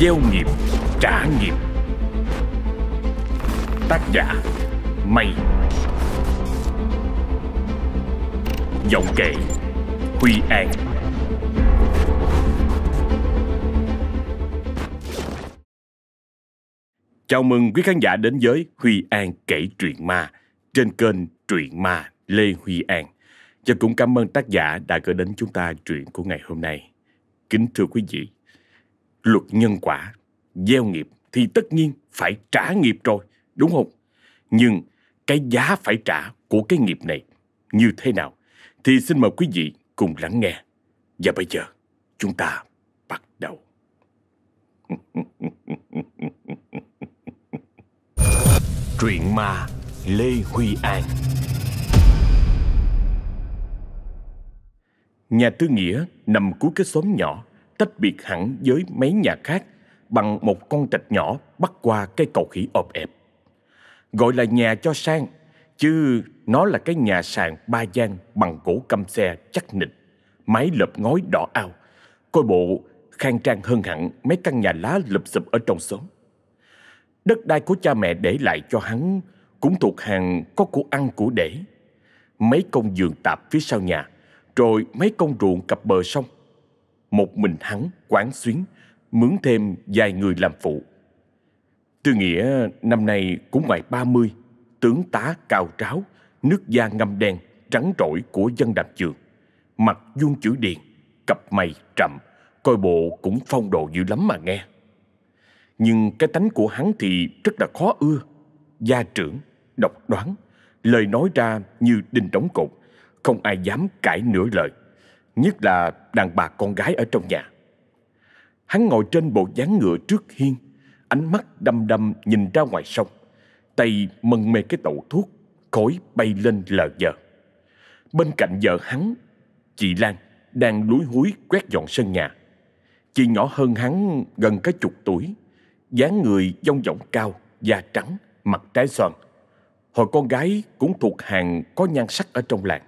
Gieo nghiệp trả nghiệp Tác giả Mây Giọng kể Huy An Chào mừng quý khán giả đến với Huy An kể truyện ma trên kênh Truyện Ma Lê Huy An. Và cũng cảm ơn tác giả đã gửi đến chúng ta truyện của ngày hôm nay. Kính thưa quý vị, luật nhân quả, gieo nghiệp thì tất nhiên phải trả nghiệp rồi, đúng không? Nhưng cái giá phải trả của cái nghiệp này như thế nào thì xin mời quý vị cùng lắng nghe. Và bây giờ chúng ta bắt đầu. Truyện ma Lê Huy An Nhà tư nghĩa nằm cuối cái xóm nhỏ, tách biệt hẳn với mấy nhà khác bằng một con trạch nhỏ bắt qua cái cầu khỉ ọp ẹp. Gọi là nhà cho sang, chứ nó là cái nhà sàn ba gian bằng gỗ căm xe chắc nịch, mái lợp ngói đỏ ao, coi bộ khang trang hơn hẳn mấy căn nhà lá lụp xụp ở trong xóm. Đất đai của cha mẹ để lại cho hắn cũng thuộc hàng có của ăn của để. Mấy công giường tạp phía sau nhà, rồi mấy công ruộng cặp bờ sông. Một mình hắn quán xuyến, mướn thêm vài người làm phụ. Tư Nghĩa năm nay cũng ngoài ba mươi, tướng tá cao tráo, nước da ngâm đen, trắng trỗi của dân đạp trường. Mặt vuông chữ điền, cặp mày trầm, coi bộ cũng phong độ dữ lắm mà nghe. Nhưng cái tánh của hắn thì rất là khó ưa. Gia trưởng, độc đoán, lời nói ra như đinh đóng cột, không ai dám cãi nửa lời, nhất là đàn bà con gái ở trong nhà. Hắn ngồi trên bộ dáng ngựa trước hiên, ánh mắt đăm đăm nhìn ra ngoài sông, tay mân mê cái tẩu thuốc, khói bay lên lờ dờ. Bên cạnh vợ hắn, chị Lan đang lúi húi quét dọn sân nhà. Chị nhỏ hơn hắn gần cái chục tuổi, dáng người dông dỏng cao, da trắng, mặt trái xoan. Hồi con gái cũng thuộc hàng có nhan sắc ở trong làng.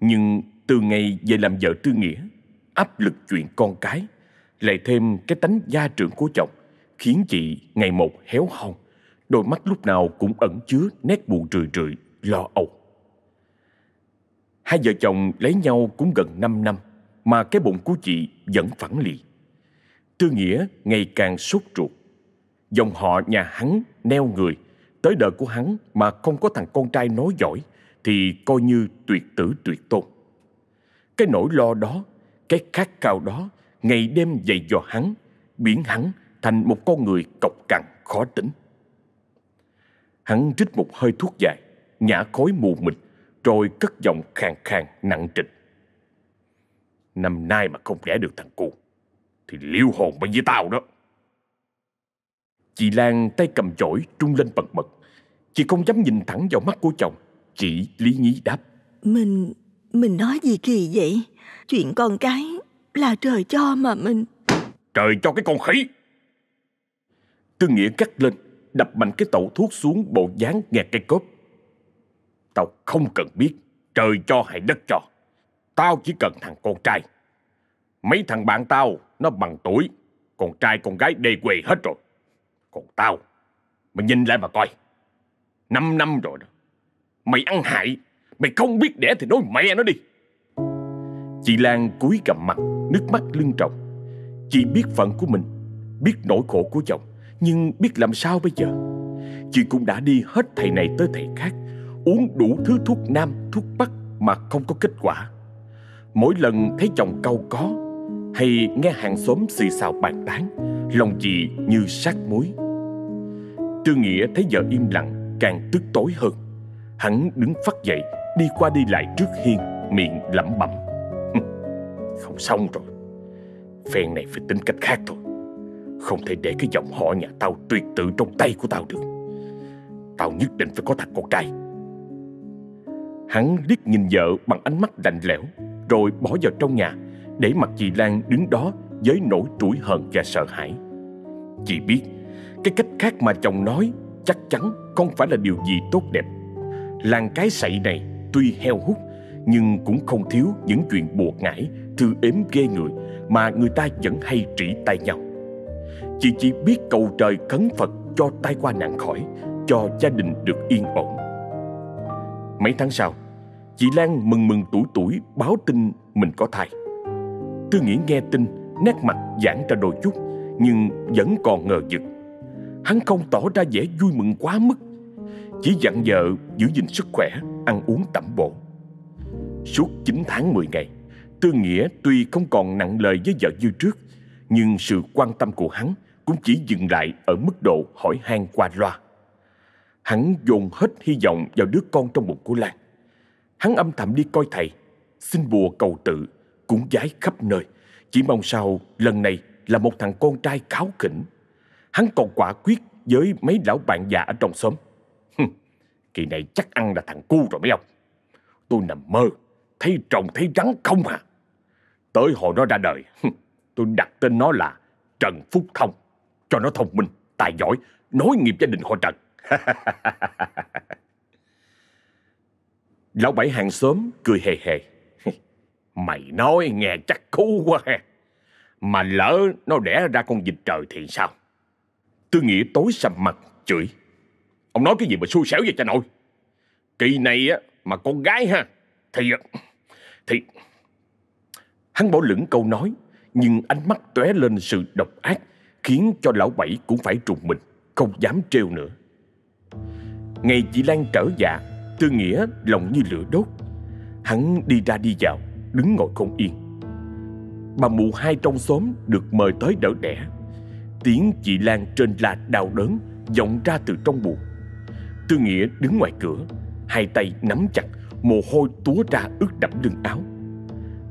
Nhưng từ ngày về làm vợ tư nghĩa, áp lực chuyện con cái, lại thêm cái tánh gia trưởng của chồng, khiến chị ngày một héo hon, đôi mắt lúc nào cũng ẩn chứa nét buồn rười rượi, lo âu. Hai vợ chồng lấy nhau cũng gần 5 năm, mà cái bụng của chị vẫn phẳng lì. Tư Nghĩa ngày càng sốt ruột. Dòng họ nhà hắn neo người, tới đời của hắn mà không có thằng con trai nói giỏi thì coi như tuyệt tử tuyệt tôn. Cái nỗi lo đó, cái khát cao đó, ngày đêm dày dò hắn, biến hắn thành một con người cộc cằn khó tính. Hắn rít một hơi thuốc dài, nhả khói mù mịt, rồi cất giọng khàn khàn nặng trịch. Năm nay mà không đẻ được thằng cu, thì liêu hồn bên với tao đó. Chị Lan tay cầm chổi trung lên bật bật. Chị không dám nhìn thẳng vào mắt của chồng. Chị lý nhí đáp. Mình, mình nói gì kỳ vậy? Chuyện con cái là trời cho mà mình... Trời cho cái con khỉ! Tư Nghĩa cắt lên, đập mạnh cái tẩu thuốc xuống bộ dáng nghe cây cốp. Tao không cần biết trời cho hay đất cho. Tao chỉ cần thằng con trai. Mấy thằng bạn tao nó bằng tuổi, con trai con gái đề quê hết rồi. Còn tao, mày nhìn lại mà coi. Năm năm rồi đó. Mày ăn hại, mày không biết đẻ thì nói mẹ nó đi. Chị Lan cúi gầm mặt, nước mắt lưng tròng. Chị biết phận của mình, biết nỗi khổ của chồng, nhưng biết làm sao bây giờ. Chị cũng đã đi hết thầy này tới thầy khác, uống đủ thứ thuốc nam, thuốc bắc mà không có kết quả. Mỗi lần thấy chồng cau có hay nghe hàng xóm xì xào bàn tán, lòng chị như sát muối. Trương Nghĩa thấy vợ im lặng càng tức tối hơn. Hắn đứng phát dậy, đi qua đi lại trước hiên, miệng lẩm bẩm. Không xong rồi. Phen này phải tính cách khác thôi. Không thể để cái dòng họ nhà tao tuyệt tự trong tay của tao được. Tao nhất định phải có thằng con trai. Hắn liếc nhìn vợ bằng ánh mắt lạnh lẽo, rồi bỏ vào trong nhà, để mặt chị Lan đứng đó với nỗi tủi hờn và sợ hãi. Chị biết, cái cách khác mà chồng nói chắc chắn không phải là điều gì tốt đẹp. Làng cái sậy này tuy heo hút nhưng cũng không thiếu những chuyện buộc ngải, thư ếm ghê người mà người ta vẫn hay trĩ tay nhau. Chị chỉ biết cầu trời khấn Phật cho tai qua nạn khỏi Cho gia đình được yên ổn. Mấy tháng sau Chị Lan mừng mừng tuổi tuổi báo tin mình có thai. Tư nghĩ nghe tin Nét mặt giãn ra đôi chút Nhưng vẫn còn ngờ vực. Hắn không tỏ ra vẻ vui mừng quá mức. Chỉ dặn vợ giữ gìn sức khỏe, Ăn uống tẩm bổ. Suốt 9 tháng 10 ngày, Tư Nghĩa tuy không còn nặng lời với vợ như trước, Nhưng sự quan tâm của hắn Cũng chỉ dừng lại ở mức độ hỏi han qua loa. Hắn dồn hết hy vọng vào đứa con trong bụng của Lan. Hắn âm thầm đi coi thầy, Xin bùa cầu tự Cũng giái khắp nơi. Chỉ mong sao lần này là một thằng con trai cáo khỉnh. Hắn còn quả quyết với mấy lão bạn già ở trong xóm. Kỳ này chắc ăn là thằng cu rồi mấy ông. Tôi nằm mơ Thấy trồng thấy rắn không à. Tới hồi nó ra đời Tôi đặt tên nó là Trần Phúc Thông Cho nó thông minh, tài giỏi Nối nghiệp gia đình họ Trần. Lão bảy hàng xóm cười hề hề. Mày nói nghe chắc cú quá ha. Mà lỡ nó đẻ ra con vịt trời thì sao? Tư nghĩa tối sầm mặt chửi. Ông nói cái gì mà xui xẻo vậy cha nội? Kỳ này á, mà con gái ha, Thì Thì, Hắn bỏ lửng câu nói, Nhưng ánh mắt tóe lên sự độc ác, Khiến cho lão bảy cũng phải trùng mình, Không dám trêu nữa. Ngày chị Lan trở dạ Tư Nghĩa lòng như lửa đốt. Hắn đi ra đi vào, Đứng ngồi không yên. Bà mụ hai trong xóm được mời tới đỡ đẻ. Tiếng chị Lan trên là đau đớn, vọng ra từ trong buồng Tư Nghĩa đứng ngoài cửa, Hai tay nắm chặt, Mồ hôi túa ra ướt đẫm lưng áo.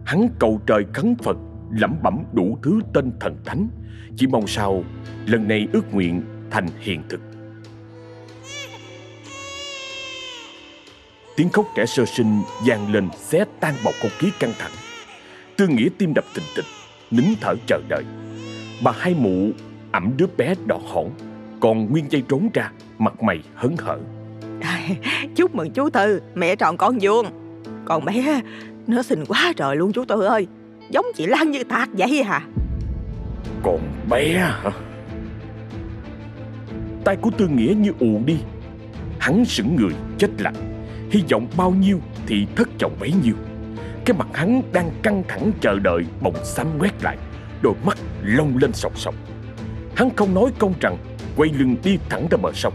Hắn cầu trời khấn Phật, Lẩm bẩm đủ thứ tên thần thánh, Chỉ mong sao Lần này ước nguyện thành hiện thực. Tiếng khóc trẻ sơ sinh vang lên xé tan bầu không khí căng thẳng. Tư Nghĩa tim đập thình thịch, Nín thở chờ đợi. Bà hai mụ ẩm đứa bé đỏ hỏng. Còn Nguyên dây trốn ra Mặt mày hớn hở. Chúc mừng chú Tư Mẹ tròn con vuông. Còn bé Nó xinh quá trời luôn chú Tư ơi. Giống chị Lan như tạc vậy hả Còn bé hả? Tay của Tư Nghĩa như ù đi. Hắn sững người chết lặng. Hy vọng bao nhiêu thì thất vọng bấy nhiêu. Cái mặt hắn đang căng thẳng chờ đợi bỗng xám quét lại. Đôi mắt lông lên sọc sọc Hắn không nói công rằng Quay lưng đi thẳng ra bờ sông.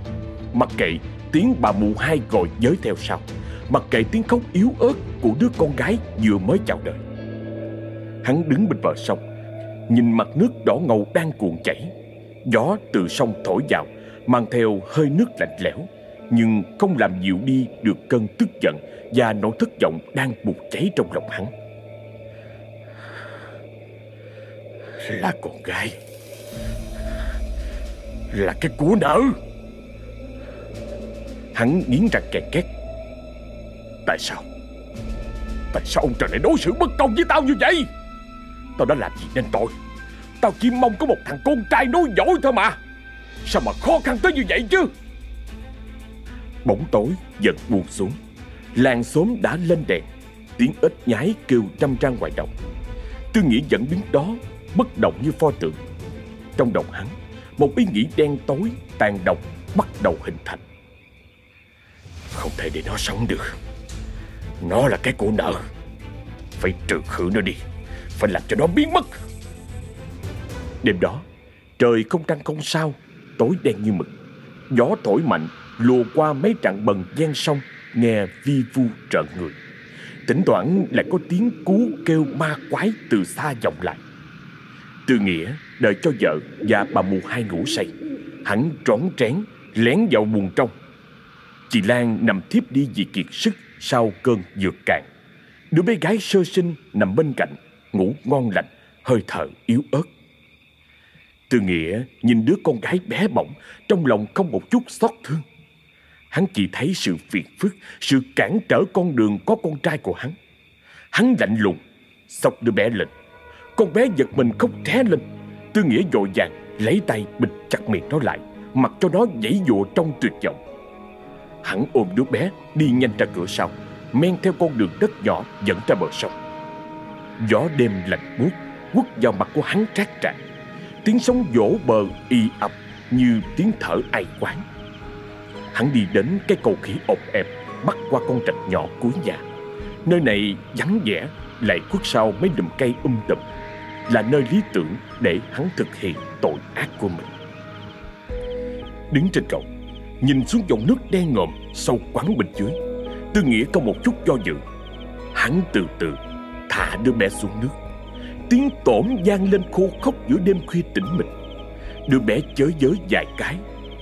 Mặc kệ tiếng bà mụ hai gọi giới theo sau, Mặc kệ tiếng khóc yếu ớt Của đứa con gái vừa mới chào đời. Hắn đứng bên bờ sông, Nhìn mặt nước đỏ ngầu đang cuộn chảy. Gió từ sông thổi vào, Mang theo hơi nước lạnh lẽo, Nhưng không làm dịu đi được cơn tức giận Và nỗi thất vọng đang bùng cháy trong lòng hắn. Là con gái. Là cái của nợ. Hắn nghiến răng kẹt két. Tại sao? Tại sao ông trời lại đối xử bất công với tao như vậy? Tao đã làm gì nên tội? Tao chỉ mong có một thằng con trai nối dõi thôi mà. Sao mà khó khăn tới như vậy chứ? Bóng tối dần buông xuống. Làng xóm đã lên đèn. Tiếng ếch nhái kêu trăm trang ngoài đồng. Tư nghĩ vẫn đứng đó, Bất động như pho tượng. Trong đầu hắn một ý nghĩ đen tối, Tàn độc bắt đầu hình thành. Không thể để nó sống được. Nó là cái của nợ. Phải trừ khử nó đi. Phải làm cho nó biến mất. Đêm đó, Trời không trăng không sao, Tối đen như mực. Gió thổi mạnh, lùa qua mấy trạng bần gian sông, Nghe vi vu trợn người. Thỉnh thoảng lại có tiếng cú kêu ma quái từ xa vọng lại. Tư Nghĩa đợi cho vợ và bà mù hai ngủ say. Hắn trón trén lén vào buồng trong. Chị Lan nằm thiếp đi vì kiệt sức sau cơn dược cạn. Đứa bé gái sơ sinh nằm bên cạnh Ngủ ngon lành, hơi thở yếu ớt. Tư Nghĩa nhìn đứa con gái bé bỏng Trong lòng không một chút xót thương. Hắn chỉ thấy sự phiền phức Sự cản trở con đường có con trai của hắn. Hắn lạnh lùng Sọc đứa bé lên. Con bé giật mình khóc ré lên. Tư Nghĩa dội vàng lấy tay bịt chặt miệng nó lại, Mặc cho nó dãy dụa trong tuyệt vọng. Hắn ôm đứa bé đi nhanh ra cửa sau, Men theo con đường đất nhỏ dẫn ra bờ sông. Gió đêm lạnh buốt, quất vào mặt của hắn trát trạng Tiếng sóng vỗ bờ y ập như tiếng thở ai quán. Hắn đi đến cái cầu khỉ ộp ẹp, Bắt qua con trạch nhỏ cuối nhà. Nơi này vắng vẻ, Lại khuất sau mấy đùm cây um tùm. Là nơi lý tưởng để hắn thực hiện tội ác của mình. Đứng trên cầu, Nhìn xuống dòng nước đen ngòm Sâu quắn bên dưới, Tư nghĩa có một chút do dự. Hắn từ từ thả đứa bé xuống nước. Tiếng tổn vang lên khô khóc giữa đêm khuya tĩnh mịch. Đứa bé chới giới vài cái,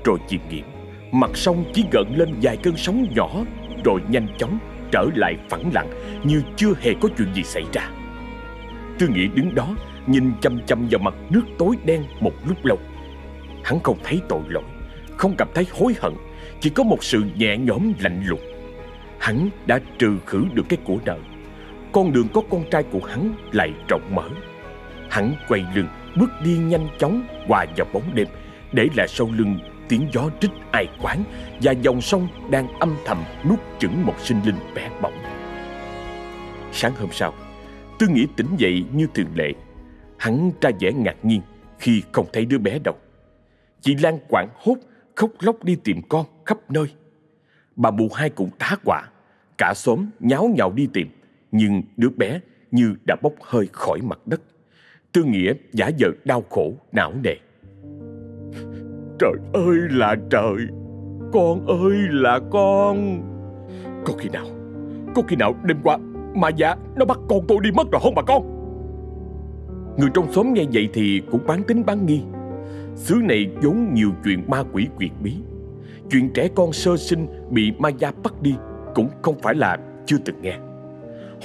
Rồi chìm nghiệm. Mặt sông chỉ gợn lên vài cơn sóng nhỏ, Rồi nhanh chóng trở lại phẳng lặng, Như chưa hề có chuyện gì xảy ra. Tư Nghĩa đứng đó Nhìn chăm chăm vào mặt nước tối đen một lúc lâu. Hắn không thấy tội lỗi, Không cảm thấy hối hận, Chỉ có một sự nhẹ nhõm lạnh lùng. Hắn đã trừ khử được cái của nợ. Con đường có con trai của hắn lại rộng mở. Hắn quay lưng, Bước đi nhanh chóng hòa vào bóng đêm, Để lại sau lưng tiếng gió rít ai quán, Và dòng sông đang âm thầm nuốt chửng một sinh linh bé bỏng. Sáng hôm sau, Tư nghĩ tỉnh dậy như thường lệ Hắn ra vẻ ngạc nhiên khi không thấy đứa bé đâu Chị Lan quảng hốt khóc lóc đi tìm con khắp nơi Bà mụ hai cũng tá quả Cả xóm nháo nhào đi tìm Nhưng đứa bé như đã bốc hơi khỏi mặt đất Tư Nghĩa giả vờ đau khổ, não nề. Trời ơi là trời, con ơi là con. Có khi nào, có khi nào đêm qua mà dạ nó bắt con tôi đi mất rồi không bà con? Người trong xóm nghe vậy thì cũng bán tính bán nghi. Xứ này vốn nhiều chuyện ma quỷ quyệt bí. Chuyện trẻ con sơ sinh bị ma gia bắt đi cũng không phải là chưa từng nghe.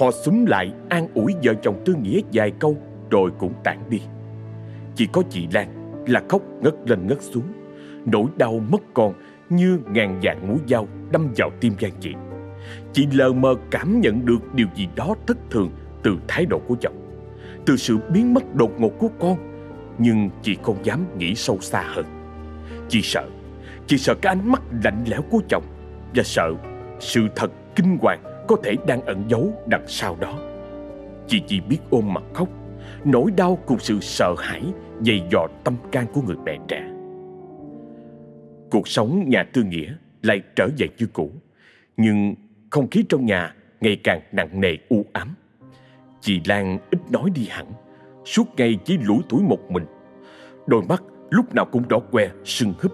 Họ súng lại an ủi vợ chồng Tư Nghĩa vài câu rồi cũng tản đi. Chỉ có chị Lan là khóc ngất lên ngất xuống, nỗi đau mất con như ngàn dạng mũi dao đâm vào tim gan chị. Chị lờ mờ cảm nhận được điều gì đó thất thường từ thái độ của chồng, từ sự biến mất đột ngột của con, nhưng chị không dám nghĩ sâu xa hơn. Chị sợ, chị sợ cái ánh mắt lạnh lẽo của chồng và sợ sự thật kinh hoàng có thể đang ẩn giấu đằng sau đó. Chị chỉ biết ôm mặt khóc nỗi đau cùng sự sợ hãi dày dò tâm can của người mẹ trẻ. Cuộc sống nhà tư nghĩa lại trở về như cũ, nhưng không khí trong nhà ngày càng nặng nề u ám. Chị Lan ít nói đi hẳn, suốt ngày chỉ lủi tuổi một mình. Đôi mắt lúc nào cũng đỏ que, sưng húp.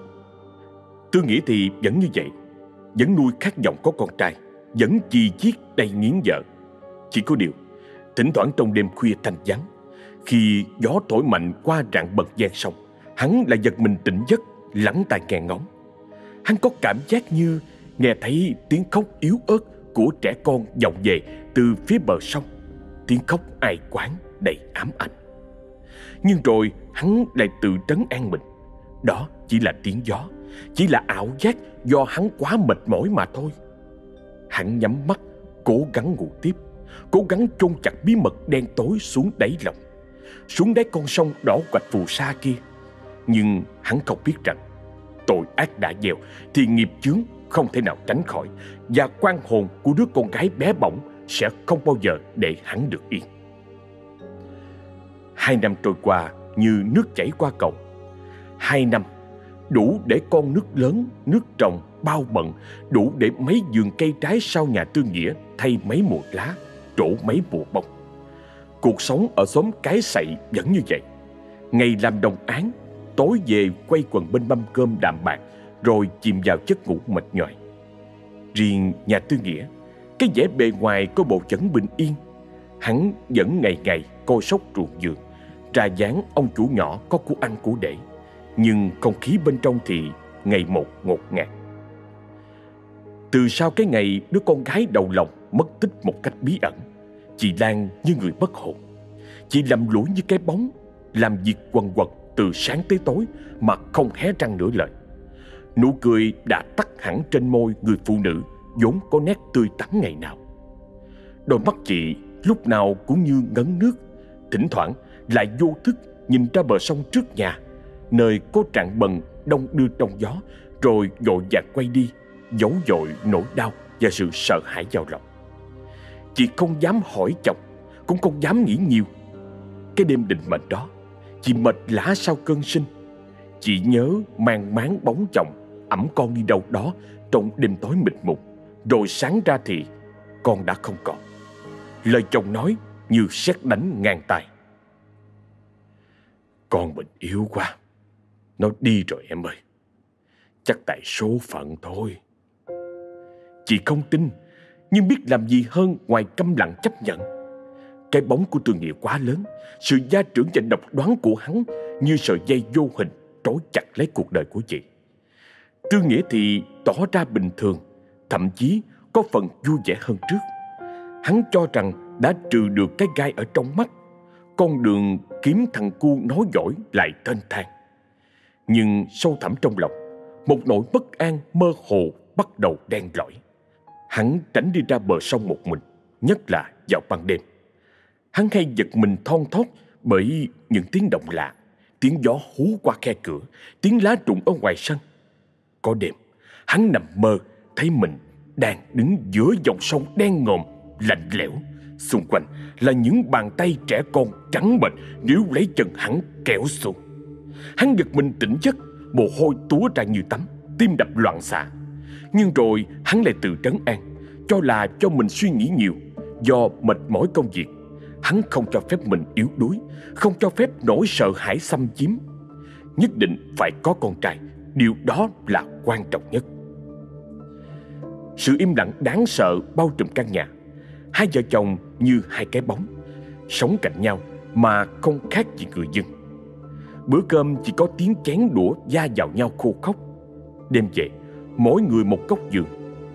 Tư nghĩa thì vẫn như vậy, vẫn nuôi khát vọng có con trai, vẫn chi chiết đầy nghiến vợ. Chỉ có điều, thỉnh thoảng trong đêm khuya thanh vắng, khi gió thổi mạnh qua rạng bậc gian sông, hắn lại giật mình tỉnh giấc, lắng tai nghe ngóng. Hắn có cảm giác như nghe thấy tiếng khóc yếu ớt của trẻ con vọng về từ phía bờ sông. Tiếng khóc ai quán đầy ám ảnh. Nhưng rồi hắn lại tự trấn an mình. Đó chỉ là tiếng gió, chỉ là ảo giác do hắn quá mệt mỏi mà thôi. Hắn nhắm mắt, cố gắng ngủ tiếp, cố gắng chôn chặt bí mật đen tối xuống đáy lòng xuống đáy con sông đỏ quạch phù sa kia. Nhưng hắn không biết rằng tội ác đã gieo thì nghiệp chướng không thể nào tránh khỏi và quan hồn của đứa con gái bé bỏng sẽ không bao giờ để hắn được yên. Hai năm trôi qua như nước chảy qua cầu. Hai năm đủ để con nước lớn, nước trồng, bao bận, đủ để mấy vườn cây trái sau nhà tư nghĩa thay mấy mùa lá, trổ mấy mùa bông. Cuộc sống ở xóm cái sậy vẫn như vậy. Ngày làm đồng án, tối về quay quần bên mâm cơm đạm bạc, rồi chìm vào giấc ngủ mệt nhòi. Riêng nhà tư nghĩa, cái vẻ bề ngoài có bộ chấn bình yên. Hắn vẫn ngày ngày coi sóc ruộng giường, trà dáng ông chủ nhỏ có của ăn của để. Nhưng không khí bên trong thì ngày một ngột ngạt. Từ sau cái ngày đứa con gái đầu lòng mất tích một cách bí ẩn, Chị Lan như người bất hồn Chị lầm lũi như cái bóng Làm việc quần quật từ sáng tới tối Mà không hé răng nửa lời Nụ cười đã tắt hẳn trên môi người phụ nữ vốn có nét tươi tắn ngày nào. Đôi mắt chị lúc nào cũng như ngấn nước, Thỉnh thoảng lại vô thức nhìn ra bờ sông trước nhà, Nơi có trạng bần đông đưa trong gió, Rồi dội vàng quay đi, Giấu dội nỗi đau và sự sợ hãi vào lòng. Chị không dám hỏi chồng, Cũng không dám nghĩ nhiều. Cái đêm định mệnh đó, Chị mệt lã sau cơn sinh. Chị nhớ mang máng bóng chồng ẩm con đi đâu đó trong đêm tối mịt mùng rồi sáng ra thì con đã không còn. Lời chồng nói như sét đánh ngang tay Con mình yếu quá. Nó đi rồi em ơi. Chắc tại số phận thôi. Chị không tin, Nhưng biết làm gì hơn ngoài câm lặng chấp nhận. Cái bóng của Tư Nghĩa quá lớn. Sự gia trưởng và độc đoán của hắn Như sợi dây vô hình Trói chặt lấy cuộc đời của chị. Tư Nghĩa thì tỏ ra bình thường. Thậm chí có phần vui vẻ hơn trước. Hắn cho rằng đã trừ được cái gai ở trong mắt, Con đường kiếm thằng cu nói giỏi lại thênh thang. Nhưng sâu thẳm trong lòng, Một nỗi bất an mơ hồ bắt đầu đen lỏi Hắn tránh đi ra bờ sông một mình, Nhất là vào ban đêm. Hắn hay giật mình thon thót Bởi những tiếng động lạ, Tiếng gió hú qua khe cửa, Tiếng lá rụng ở ngoài sân. Có đêm, Hắn nằm mơ Thấy mình đang đứng giữa dòng sông đen ngòm, Lạnh lẽo. Xung quanh là những bàn tay trẻ con trắng bệch nếu lấy chân hắn kéo xuống. Hắn giật mình tỉnh giấc, Mồ hôi túa ra như tắm, Tim đập loạn xạ. Nhưng rồi hắn lại tự trấn an, Cho là cho mình suy nghĩ nhiều. Do mệt mỏi công việc, Hắn không cho phép mình yếu đuối, Không cho phép nỗi sợ hãi xâm chiếm. Nhất định phải có con trai, Điều đó là quan trọng nhất. Sự im lặng đáng sợ bao trùm căn nhà. Hai vợ chồng như hai cái bóng, Sống cạnh nhau mà không khác gì người dân. Bữa cơm chỉ có tiếng chén đũa da vào nhau khô khóc Đêm về, Mỗi người một góc giường,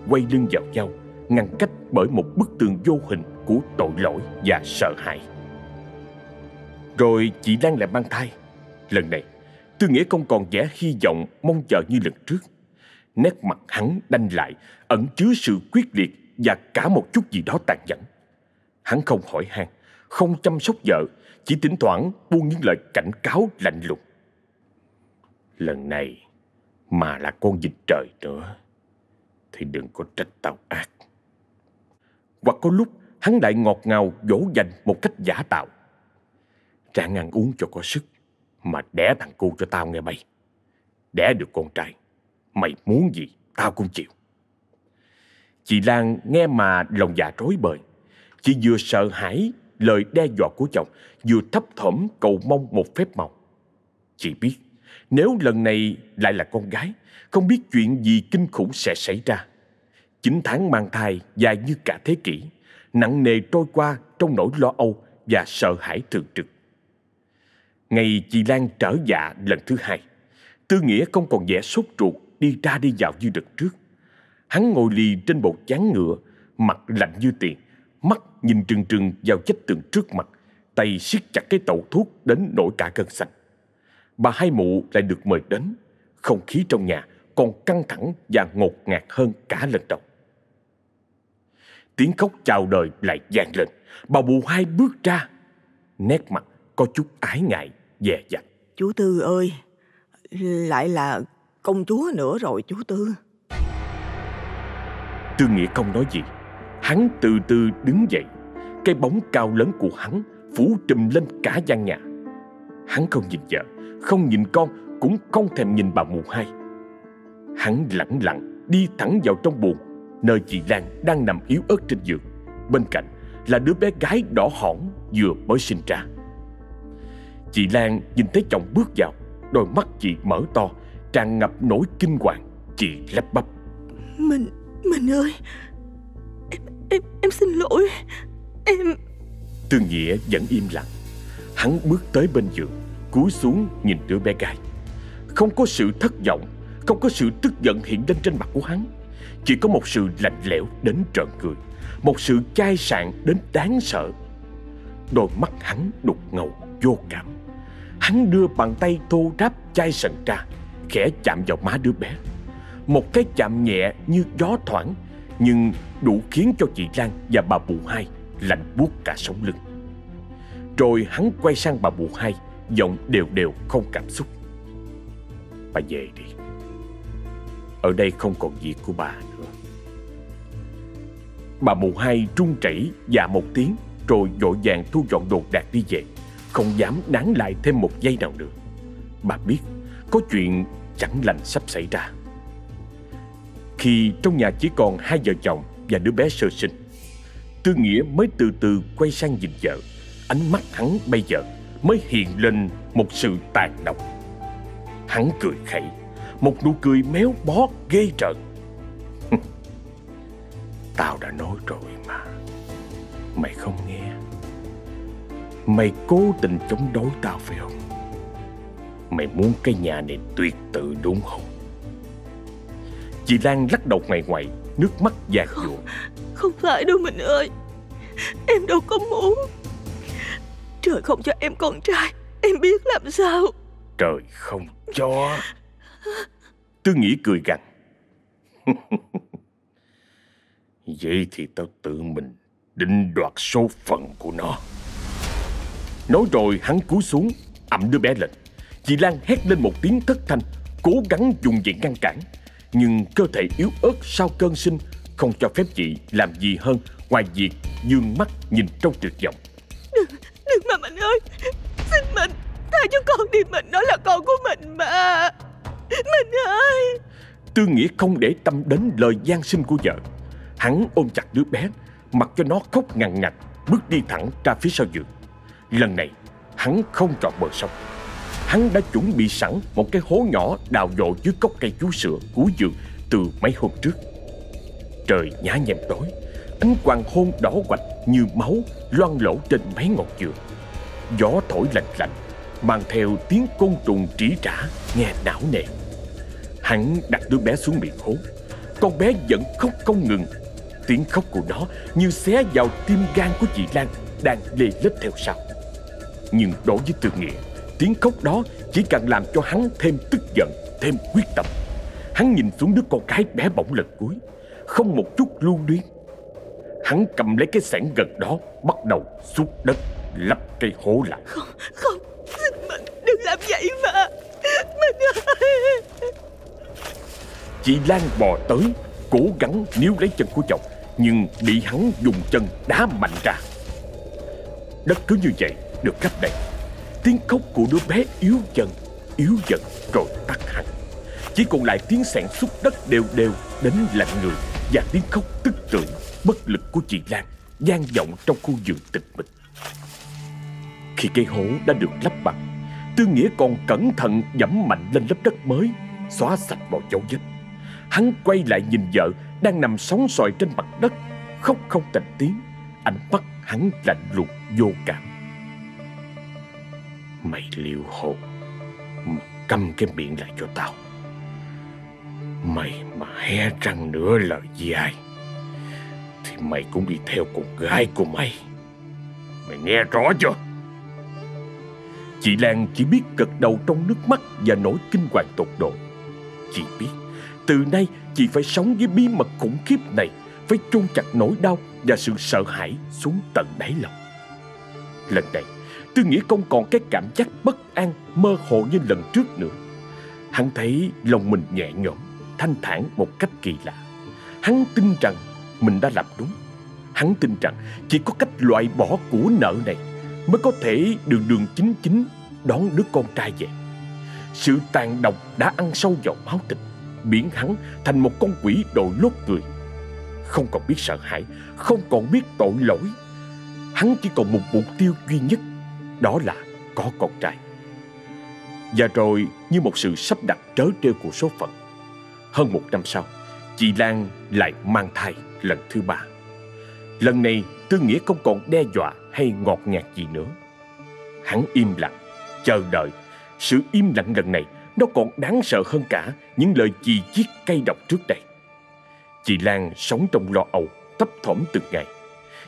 Quay lưng vào nhau, Ngăn cách bởi một bức tường vô hình Của tội lỗi và sợ hãi. Rồi chị Lan lại mang thai. Lần này, Tư Nghĩa không còn vẻ hy vọng Mong chờ như lần trước. Nét mặt hắn đanh lại Ẩn chứa sự quyết liệt Và cả một chút gì đó tàn nhẫn Hắn không hỏi han Không chăm sóc vợ Chỉ thỉnh thoảng buông những lời cảnh cáo lạnh lùng Lần này mà là con dịch trời nữa thì đừng có trách tao ác. Hoặc có lúc hắn lại ngọt ngào dỗ dành một cách giả tạo. Trạng ăn uống cho có sức mà đẻ thằng cu cho tao nghe mày. Đẻ được con trai, mày muốn gì tao cũng chịu. Chị Lan nghe mà lòng dạ rối bời. Chị vừa sợ hãi lời đe dọa của chồng, vừa thấp thỏm cầu mong một phép màu. Chị biết nếu lần này lại là con gái, không biết chuyện gì kinh khủng sẽ xảy ra. Chín tháng mang thai dài như cả thế kỷ, nặng nề trôi qua trong nỗi lo âu và sợ hãi thường trực. Ngày chị Lan trở dạ lần thứ hai, Tư Nghĩa không còn vẻ sốt ruột đi ra đi vào như đợt trước. Hắn ngồi lì trên bộ chán ngựa, mặt lạnh như tiền, mắt nhìn trừng trừng vào vách tường trước mặt, tay siết chặt cái tẩu thuốc đến nổi cả gân xanh bà hai mụ lại được mời đến. Không khí trong nhà còn căng thẳng và ngột ngạt hơn cả lần đầu. Tiếng khóc chào đời lại vang lên. Bà mụ hai bước ra. Nét mặt có chút ái ngại, dè dặt. Chú Tư ơi, lại là công chúa nữa rồi chú Tư. Tư Nghĩa không nói gì. Hắn từ từ đứng dậy. Cái bóng cao lớn của hắn phủ trùm lên cả gian nhà. Hắn không nhìn vợ, không nhìn con cũng không thèm nhìn bà mù hai. Hắn lẳng lặng đi thẳng vào trong buồng, nơi chị Lan đang nằm yếu ớt trên giường. Bên cạnh là đứa bé gái đỏ hỏn vừa mới sinh ra. Chị Lan nhìn thấy chồng bước vào, đôi mắt chị mở to, tràn ngập nỗi kinh hoàng. Chị lắp bắp. Mình, mình ơi, em, em, em xin lỗi, em... Tư Nghĩa vẫn im lặng. Hắn bước tới bên giường, cúi xuống nhìn đứa bé gái Không có sự thất vọng Không có sự tức giận hiện lên trên mặt của hắn Chỉ có một sự lạnh lẽo đến trợn người Một sự chai sạn đến đáng sợ Đôi mắt hắn đục ngầu vô cảm Hắn đưa bàn tay thô ráp chai sần ra Khẽ chạm vào má đứa bé. Một cái chạm nhẹ như gió thoảng, Nhưng đủ khiến cho chị Lan và bà bù hai lạnh buốt cả sống lưng. Rồi hắn quay sang bà bù hai, Giọng đều đều không cảm xúc. Bà về đi. Ở đây không còn việc của bà nữa. Bà Bù hai trung chảy dạ một tiếng, Rồi vội vàng thu dọn đồ đạc đi về, không dám nán lại thêm một giây nào nữa. Bà biết có chuyện chẳng lành sắp xảy ra. Khi trong nhà chỉ còn hai vợ chồng và đứa bé sơ sinh, Tư Nghĩa mới từ từ quay sang nhìn vợ. Ánh mắt hắn bây giờ mới hiện lên một sự tàn độc. Hắn cười khẩy, một nụ cười méo bó ghê rợn Tao đã nói rồi mà, mày không nghe. Mày cố tình chống đối tao phải không? Mày muốn cái nhà này tuyệt tự đúng không? Chị Lan lắc đầu ngoài ngoại Nước mắt dạt dụa Không phải đâu mình ơi. Em đâu có muốn. Trời không cho em con trai Em biết làm sao. Trời không cho. Tư nghĩ cười gằn. Vậy thì tao tự mình định đoạt số phận của nó. Nói rồi hắn cúi xuống ẩm đứa bé lên Chị Lan hét lên một tiếng thất thanh Cố gắng dùng diện ngăn cản. Nhưng cơ thể yếu ớt sau cơn sinh Không cho phép chị làm gì hơn Ngoài việc dương mắt nhìn trong tuyệt vọng. Đừng, đừng mà mình ơi! Xin mình Tha cho con đi mình Nó là con của mình mà. Mình ơi! Tư Nghĩa không để tâm đến lời gian sinh của vợ. Hắn ôm chặt đứa bé Mặc cho nó khóc ngằn ngặt Bước đi thẳng ra phía sau giường. Lần này hắn không chọn bờ sông Hắn đã chuẩn bị sẵn một cái hố nhỏ đào dội dưới gốc cây chú sữa cuối giường từ mấy hôm trước. Trời nhá nhem tối, ánh quang hôn đỏ quạch như máu loang lổ trên mấy ngọn giường. Gió thổi lạnh lạnh, mang theo tiếng côn trùng trĩ trả nghe não nề. Hắn đặt đứa bé xuống miệng hố. Con bé vẫn khóc không ngừng. Tiếng khóc của nó như xé vào tim gan của chị Lan đang lê lết theo sau. Nhưng đối với Tư Nghĩa Tiếng khóc đó chỉ càng làm cho hắn thêm tức giận Thêm quyết tâm. Hắn nhìn xuống đứa con gái bé bỏng lần cuối Không một chút lưu luyến. Hắn cầm lấy cái sẻn gần đó Bắt đầu xúc đất Lấp cây hố lại. Không, không Xin mình đừng làm vậy mà. Mình ơi. Chị Lan bò tới Cố gắng níu lấy chân của chồng Nhưng bị hắn dùng chân đá mạnh ra. Đất cứ như vậy được lấp đầy Tiếng khóc của đứa bé yếu dần Yếu dần rồi tắt hẳn. Chỉ còn lại tiếng sẹn xúc đất đều đều Đến lạnh người Và tiếng khóc tức tưởi, Bất lực của chị Lan gian vọng trong khu vườn tịch mịch. Khi cây hố đã được lắp bằng, Tư Nghĩa còn cẩn thận dẫm mạnh lên lớp đất mới, Xóa sạch mọi dấu vết. Hắn quay lại nhìn vợ Đang nằm sóng sòi trên mặt đất, Khóc không thành tiếng. Ánh mắt hắn lạnh lùng, vô cảm. Mày liều hồn Mà câm cái miệng lại cho tao. Mày mà hé răng nữa lời gì ai, Thì mày cũng đi theo con gái của mày. Mày nghe rõ chưa? Chị Lan chỉ biết gật đầu trong nước mắt Và nỗi kinh hoàng tột độ. Chị biết, Từ nay chị phải sống với bí mật khủng khiếp này, Phải chôn chặt nỗi đau Và sự sợ hãi xuống tận đáy lòng. Lần này tư nghĩ không còn cái cảm giác bất an, Mơ hồ như lần trước nữa. Hắn thấy lòng mình nhẹ nhõm, Thanh thản một cách kỳ lạ. Hắn tin rằng mình đã làm đúng. Hắn tin rằng chỉ có cách loại bỏ của nợ này Mới có thể đường đường chính chính Đón đứa con trai về. Sự tàn độc đã ăn sâu vào máu thịt, Biến hắn thành một con quỷ đội lốt người. Không còn biết sợ hãi, Không còn biết tội lỗi. Hắn chỉ còn một mục tiêu duy nhất đó là có con trai. Và rồi như một sự sắp đặt trớ trêu của số phận. Hơn một năm sau, chị Lan lại mang thai lần thứ ba. Lần này Tư Nghĩa không còn đe dọa hay ngọt ngạt gì nữa. Hắn im lặng, chờ đợi. Sự im lặng lần này nó còn đáng sợ hơn cả những lời chì chiết cay độc trước đây. Chị Lan sống trong lo âu, thấp thỏm từng ngày.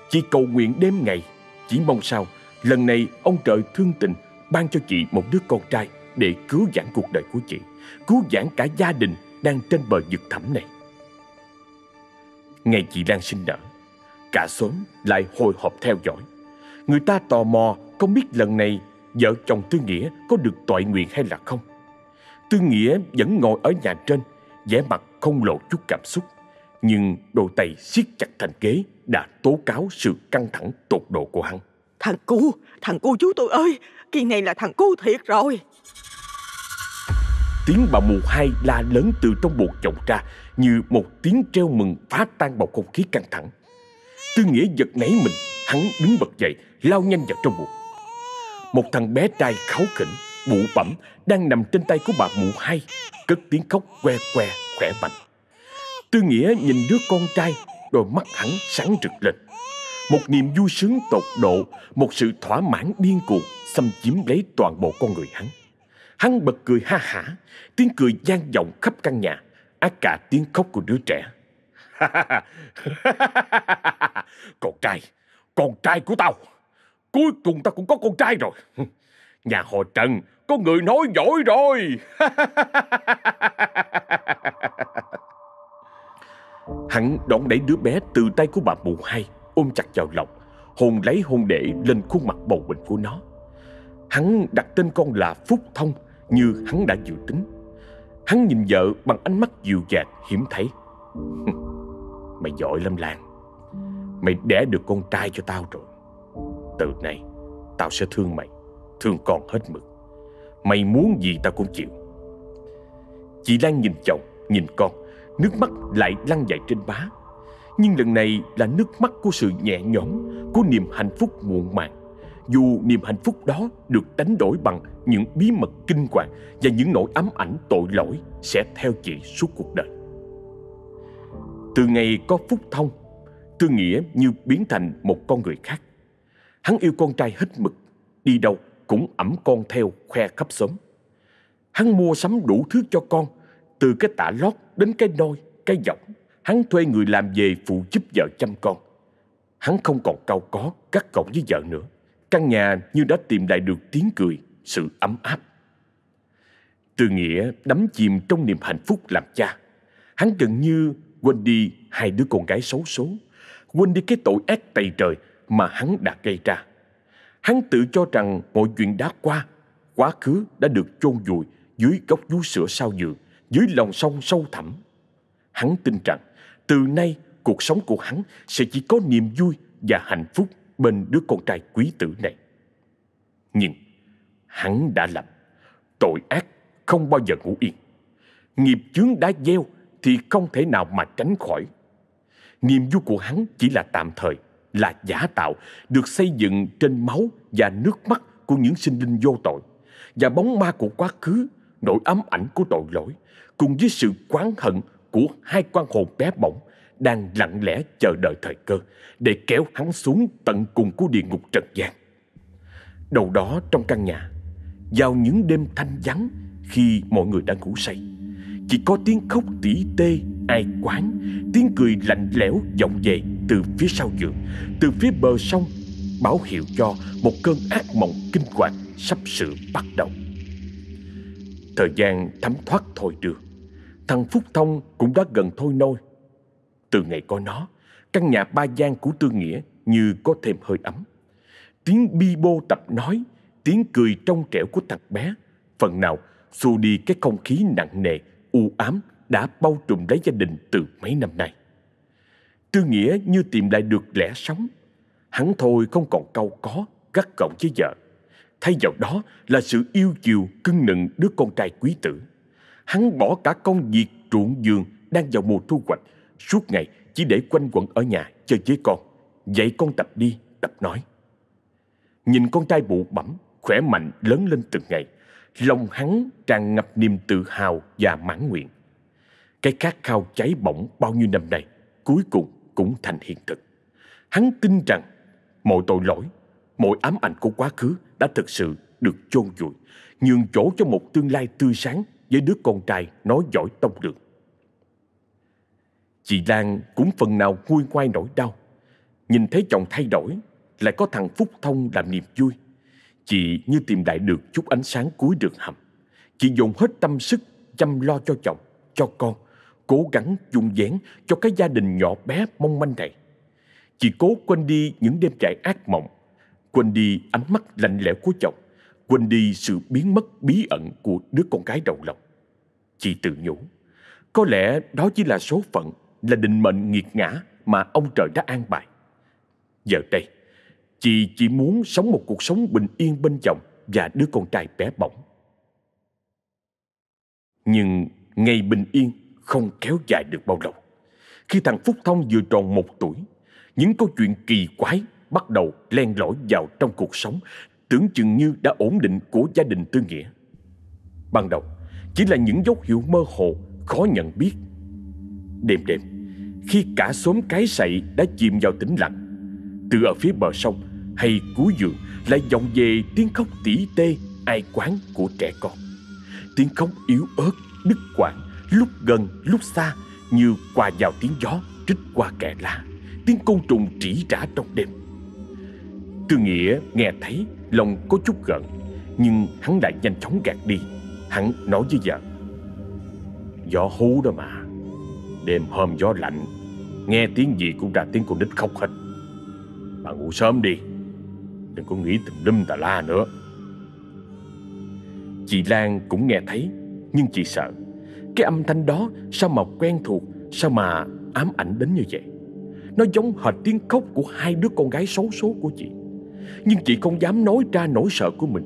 Chị cầu nguyện đêm ngày, chỉ mong sao Lần này ông trời thương tình ban cho chị một đứa con trai để cứu vãn cuộc đời của chị, cứu vãn cả gia đình đang trên bờ vực thẳm này. Ngày chị Lan sinh nở, cả xóm lại hồi hộp theo dõi. Người ta tò mò không biết lần này vợ chồng Tư Nghĩa có được tội nguyện hay là không. Tư Nghĩa vẫn ngồi ở nhà trên, vẻ mặt không lộ chút cảm xúc. Nhưng đôi tay siết chặt thành ghế đã tố cáo sự căng thẳng tột độ của hắn. Thằng cu, thằng cu chú tôi ơi, kỳ này là thằng cu thiệt rồi. Tiếng bà mù hai la lớn từ trong bột chồng ra như một tiếng treo mừng phá tan bầu không khí căng thẳng. Tư Nghĩa giật nảy mình, hắn đứng bật dậy, lao nhanh vào trong buồng. Một thằng bé trai kháu khỉnh, bụ bẩm đang nằm trên tay của bà mụ hai, cất tiếng khóc que que, khỏe mạnh. Tư Nghĩa nhìn đứa con trai, đôi mắt hắn sáng rực lên. Một niềm vui sướng tột độ, một sự thỏa mãn điên cuồng xâm chiếm lấy toàn bộ con người hắn. Hắn bật cười ha hả, tiếng cười gian vọng khắp căn nhà, át cả tiếng khóc của đứa trẻ. con trai, con trai của tao. Cuối cùng tao cũng có con trai rồi. Nhà họ Trần có người nói giỏi rồi. Hắn đón lấy đứa bé từ tay của bà mụ hai, ôm chặt vào lòng, hôn lấy hôn để lên khuôn mặt bầu bình của nó. Hắn đặt tên con là Phúc Thông như hắn đã dự tính. Hắn nhìn vợ bằng ánh mắt dịu dàng hiểm thấy. Mày giỏi lắm Lan. Mày đẻ được con trai cho tao rồi. Từ nay tao sẽ thương mày, thương con hết mực. Mày muốn gì tao cũng chịu. Chị Lan nhìn chồng, nhìn con, nước mắt lại lăn dài trên má. Nhưng lần này là nước mắt của sự nhẹ nhõm, của niềm hạnh phúc muộn màng dù niềm hạnh phúc đó được đánh đổi bằng những bí mật kinh hoàng và những nỗi ám ảnh tội lỗi sẽ theo chị suốt cuộc đời. Từ ngày có phúc thông, Tư Nghĩa như biến thành một con người khác. Hắn yêu con trai hết mực, đi đâu cũng ẩm con theo khoe khắp xóm. Hắn mua sắm đủ thứ cho con, từ cái tả lót đến cái nôi, cái giọng. Hắn thuê người làm về phụ giúp vợ chăm con. Hắn không còn cau có, cắt cổng với vợ nữa. Căn nhà như đã tìm lại được tiếng cười, sự ấm áp. Từ Nghĩa đắm chìm trong niềm hạnh phúc làm cha. Hắn gần như quên đi hai đứa con gái xấu số, quên đi cái tội ác tày trời mà hắn đã gây ra. Hắn tự cho rằng mọi chuyện đã qua, quá khứ đã được chôn vùi dưới gốc vú sữa sau giường, dưới lòng sông sâu thẳm. Hắn tin rằng từ nay cuộc sống của hắn sẽ chỉ có niềm vui và hạnh phúc bên đứa con trai quý tử này. Nhưng hắn đã làm tội ác không bao giờ ngủ yên. Nghiệp chướng đã gieo thì không thể nào mà tránh khỏi. Niềm vui của hắn chỉ là tạm thời, là giả tạo, được xây dựng trên máu và nước mắt của những sinh linh vô tội. Và bóng ma của quá khứ, nỗi ám ảnh của tội lỗi, cùng với sự quán hận của hai quan hồn bé bỏng đang lặng lẽ chờ đợi thời cơ để kéo hắn xuống tận cùng của địa ngục trần gian. Đầu đó trong căn nhà, vào những đêm thanh vắng khi mọi người đang ngủ say, chỉ có tiếng khóc tỉ tê, ai quán, tiếng cười lạnh lẽo vọng về từ phía sau giường, từ phía bờ sông, báo hiệu cho một cơn ác mộng kinh hoàng sắp sửa bắt đầu. Thời gian thấm thoát thôi đưa, thằng Phúc Thông cũng đã gần thôi nôi từ ngày có nó, căn nhà ba gian của Tư Nghĩa như có thêm hơi ấm. Tiếng bi bô tập nói, tiếng cười trong trẻo của thằng bé, phần nào xua đi cái không khí nặng nề, u ám đã bao trùm lấy gia đình từ mấy năm nay. Tư Nghĩa như tìm lại được lẽ sống. Hắn thôi không còn câu có, gắt gỏng với vợ. Thay vào đó là sự yêu chiều cưng nựng đứa con trai quý tử. Hắn bỏ cả công việc ruộng vườn đang vào mùa thu hoạch. Suốt ngày chỉ để quanh quẩn ở nhà chơi với con. Dạy con tập đi, tập nói. Nhìn con trai bụ bẩm Khỏe mạnh lớn lên từng ngày. Lòng hắn tràn ngập niềm tự hào và mãn nguyện. Cái khát khao cháy bỏng bao nhiêu năm nay Cuối cùng cũng thành hiện thực. Hắn tin rằng Mọi tội lỗi Mọi ám ảnh của quá khứ Đã thực sự được chôn vùi Nhường chỗ cho một tương lai tươi sáng với đứa con trai nói giỏi tông đường Chị Lan cũng phần nào nguôi ngoai nỗi đau. Nhìn thấy chồng thay đổi Lại có thằng Phúc Thông làm niềm vui. Chị như tìm lại được chút ánh sáng cuối đường hầm. Chị dùng hết tâm sức chăm lo cho chồng, cho con Cố gắng dung dáng cho cái gia đình nhỏ bé mong manh này. Chị cố quên đi những đêm trải ác mộng Quên đi ánh mắt lạnh lẽo của chồng. Quên đi sự biến mất bí ẩn của đứa con gái đầu lòng Chị tự nhủ Có lẽ đó chỉ là số phận là định mệnh nghiệt ngã mà ông trời đã an bài. Giờ đây, Chị chỉ muốn sống một cuộc sống bình yên bên chồng và đứa con trai bé bỏng. Nhưng ngày bình yên không kéo dài được bao lâu. Khi thằng Phúc Thông vừa tròn một tuổi, những câu chuyện kỳ quái bắt đầu len lỏi vào trong cuộc sống tưởng chừng như đã ổn định của gia đình Tư Nghĩa. Ban đầu, chỉ là những dấu hiệu mơ hồ, khó nhận biết. Đêm đêm, khi cả xóm cái sậy đã chìm vào tĩnh lặng, từ ở phía bờ sông hay cuối giường lại vọng về tiếng khóc tỉ tê ai quán của trẻ con. Tiếng khóc yếu ớt, đứt quãng, lúc gần lúc xa như qua vào tiếng gió trích qua kẽ lá, tiếng côn trùng trĩ trả trong đêm. Tư Nghĩa nghe thấy lòng có chút gợn, nhưng hắn lại nhanh chóng gạt đi. Hắn nói với vợ, Gió hú đó mà, đêm hôm gió lạnh, nghe tiếng gì cũng ra tiếng con nít khóc hết. Bà ngủ sớm đi, đừng có nghĩ tùm lum tà la nữa. Chị Lan cũng nghe thấy, nhưng chị sợ. Cái âm thanh đó sao mà quen thuộc, sao mà ám ảnh đến như vậy. Nó giống hệt tiếng khóc của hai đứa con gái xấu số của chị. Nhưng chị không dám nói ra nỗi sợ của mình.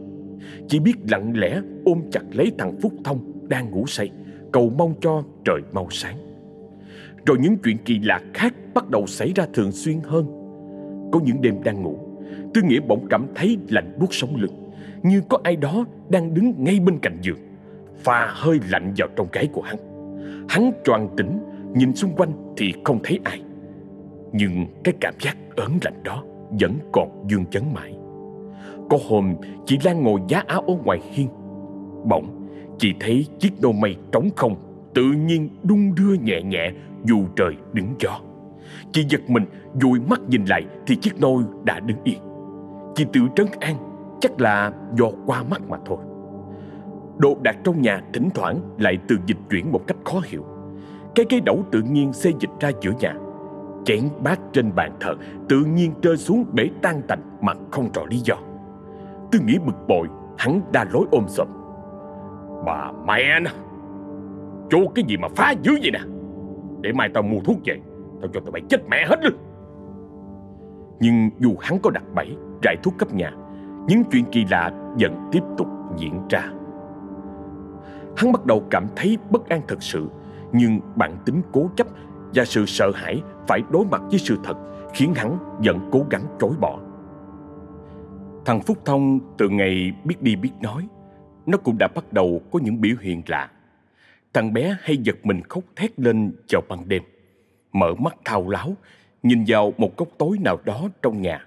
Chị biết lặng lẽ ôm chặt lấy thằng Phúc Thông đang ngủ say, Cầu mong cho trời mau sáng. Rồi những chuyện kỳ lạ khác bắt đầu xảy ra thường xuyên hơn. Có những đêm đang ngủ, Tư Nghĩa bỗng cảm thấy lạnh buốt sống lưng, Như có ai đó đang đứng ngay bên cạnh giường, Pha hơi lạnh vào trong gáy của hắn. Hắn choàng tỉnh, Nhìn xung quanh thì không thấy ai. Nhưng cái cảm giác ớn lạnh đó vẫn còn dương chấn mãi. Có hôm chị Lan ngồi giá áo ở ngoài hiên. Bỗng, chị thấy chiếc đô mây trống không, tự nhiên đung đưa nhẹ nhẹ dù trời đứng gió. Chị giật mình dụi mắt nhìn lại thì chiếc nôi đã đứng yên. Chị tự trấn an, chắc là do qua mắt mà thôi. Đồ đạc trong nhà thỉnh thoảng lại tự dịch chuyển một cách khó hiểu. Cái cây đẩu tự nhiên xê dịch ra giữa nhà chén bát trên bàn thờ tự nhiên rơi xuống bể tan tành mà không rõ lý do. Tôi nghĩ bực bội, hắn đa lối ôm sộm. Bà mẹ nè, chú cái gì mà phá dữ vậy nè. Để mai tao mua thuốc về, tao cho tụi bay chết mẹ hết luôn. Nhưng dù hắn có đặt bẫy, rải thuốc cấp nhà, những chuyện kỳ lạ vẫn tiếp tục diễn ra. Hắn bắt đầu cảm thấy bất an thật sự, nhưng bản tính cố chấp và sự sợ hãi phải đối mặt với sự thật khiến hắn vẫn cố gắng chối bỏ. Thằng Phúc Thông từ ngày biết đi biết nói, nó cũng đã bắt đầu có những biểu hiện lạ. Thằng bé hay giật mình khóc thét lên vào ban đêm, mở mắt thao láo, nhìn vào một góc tối nào đó trong nhà,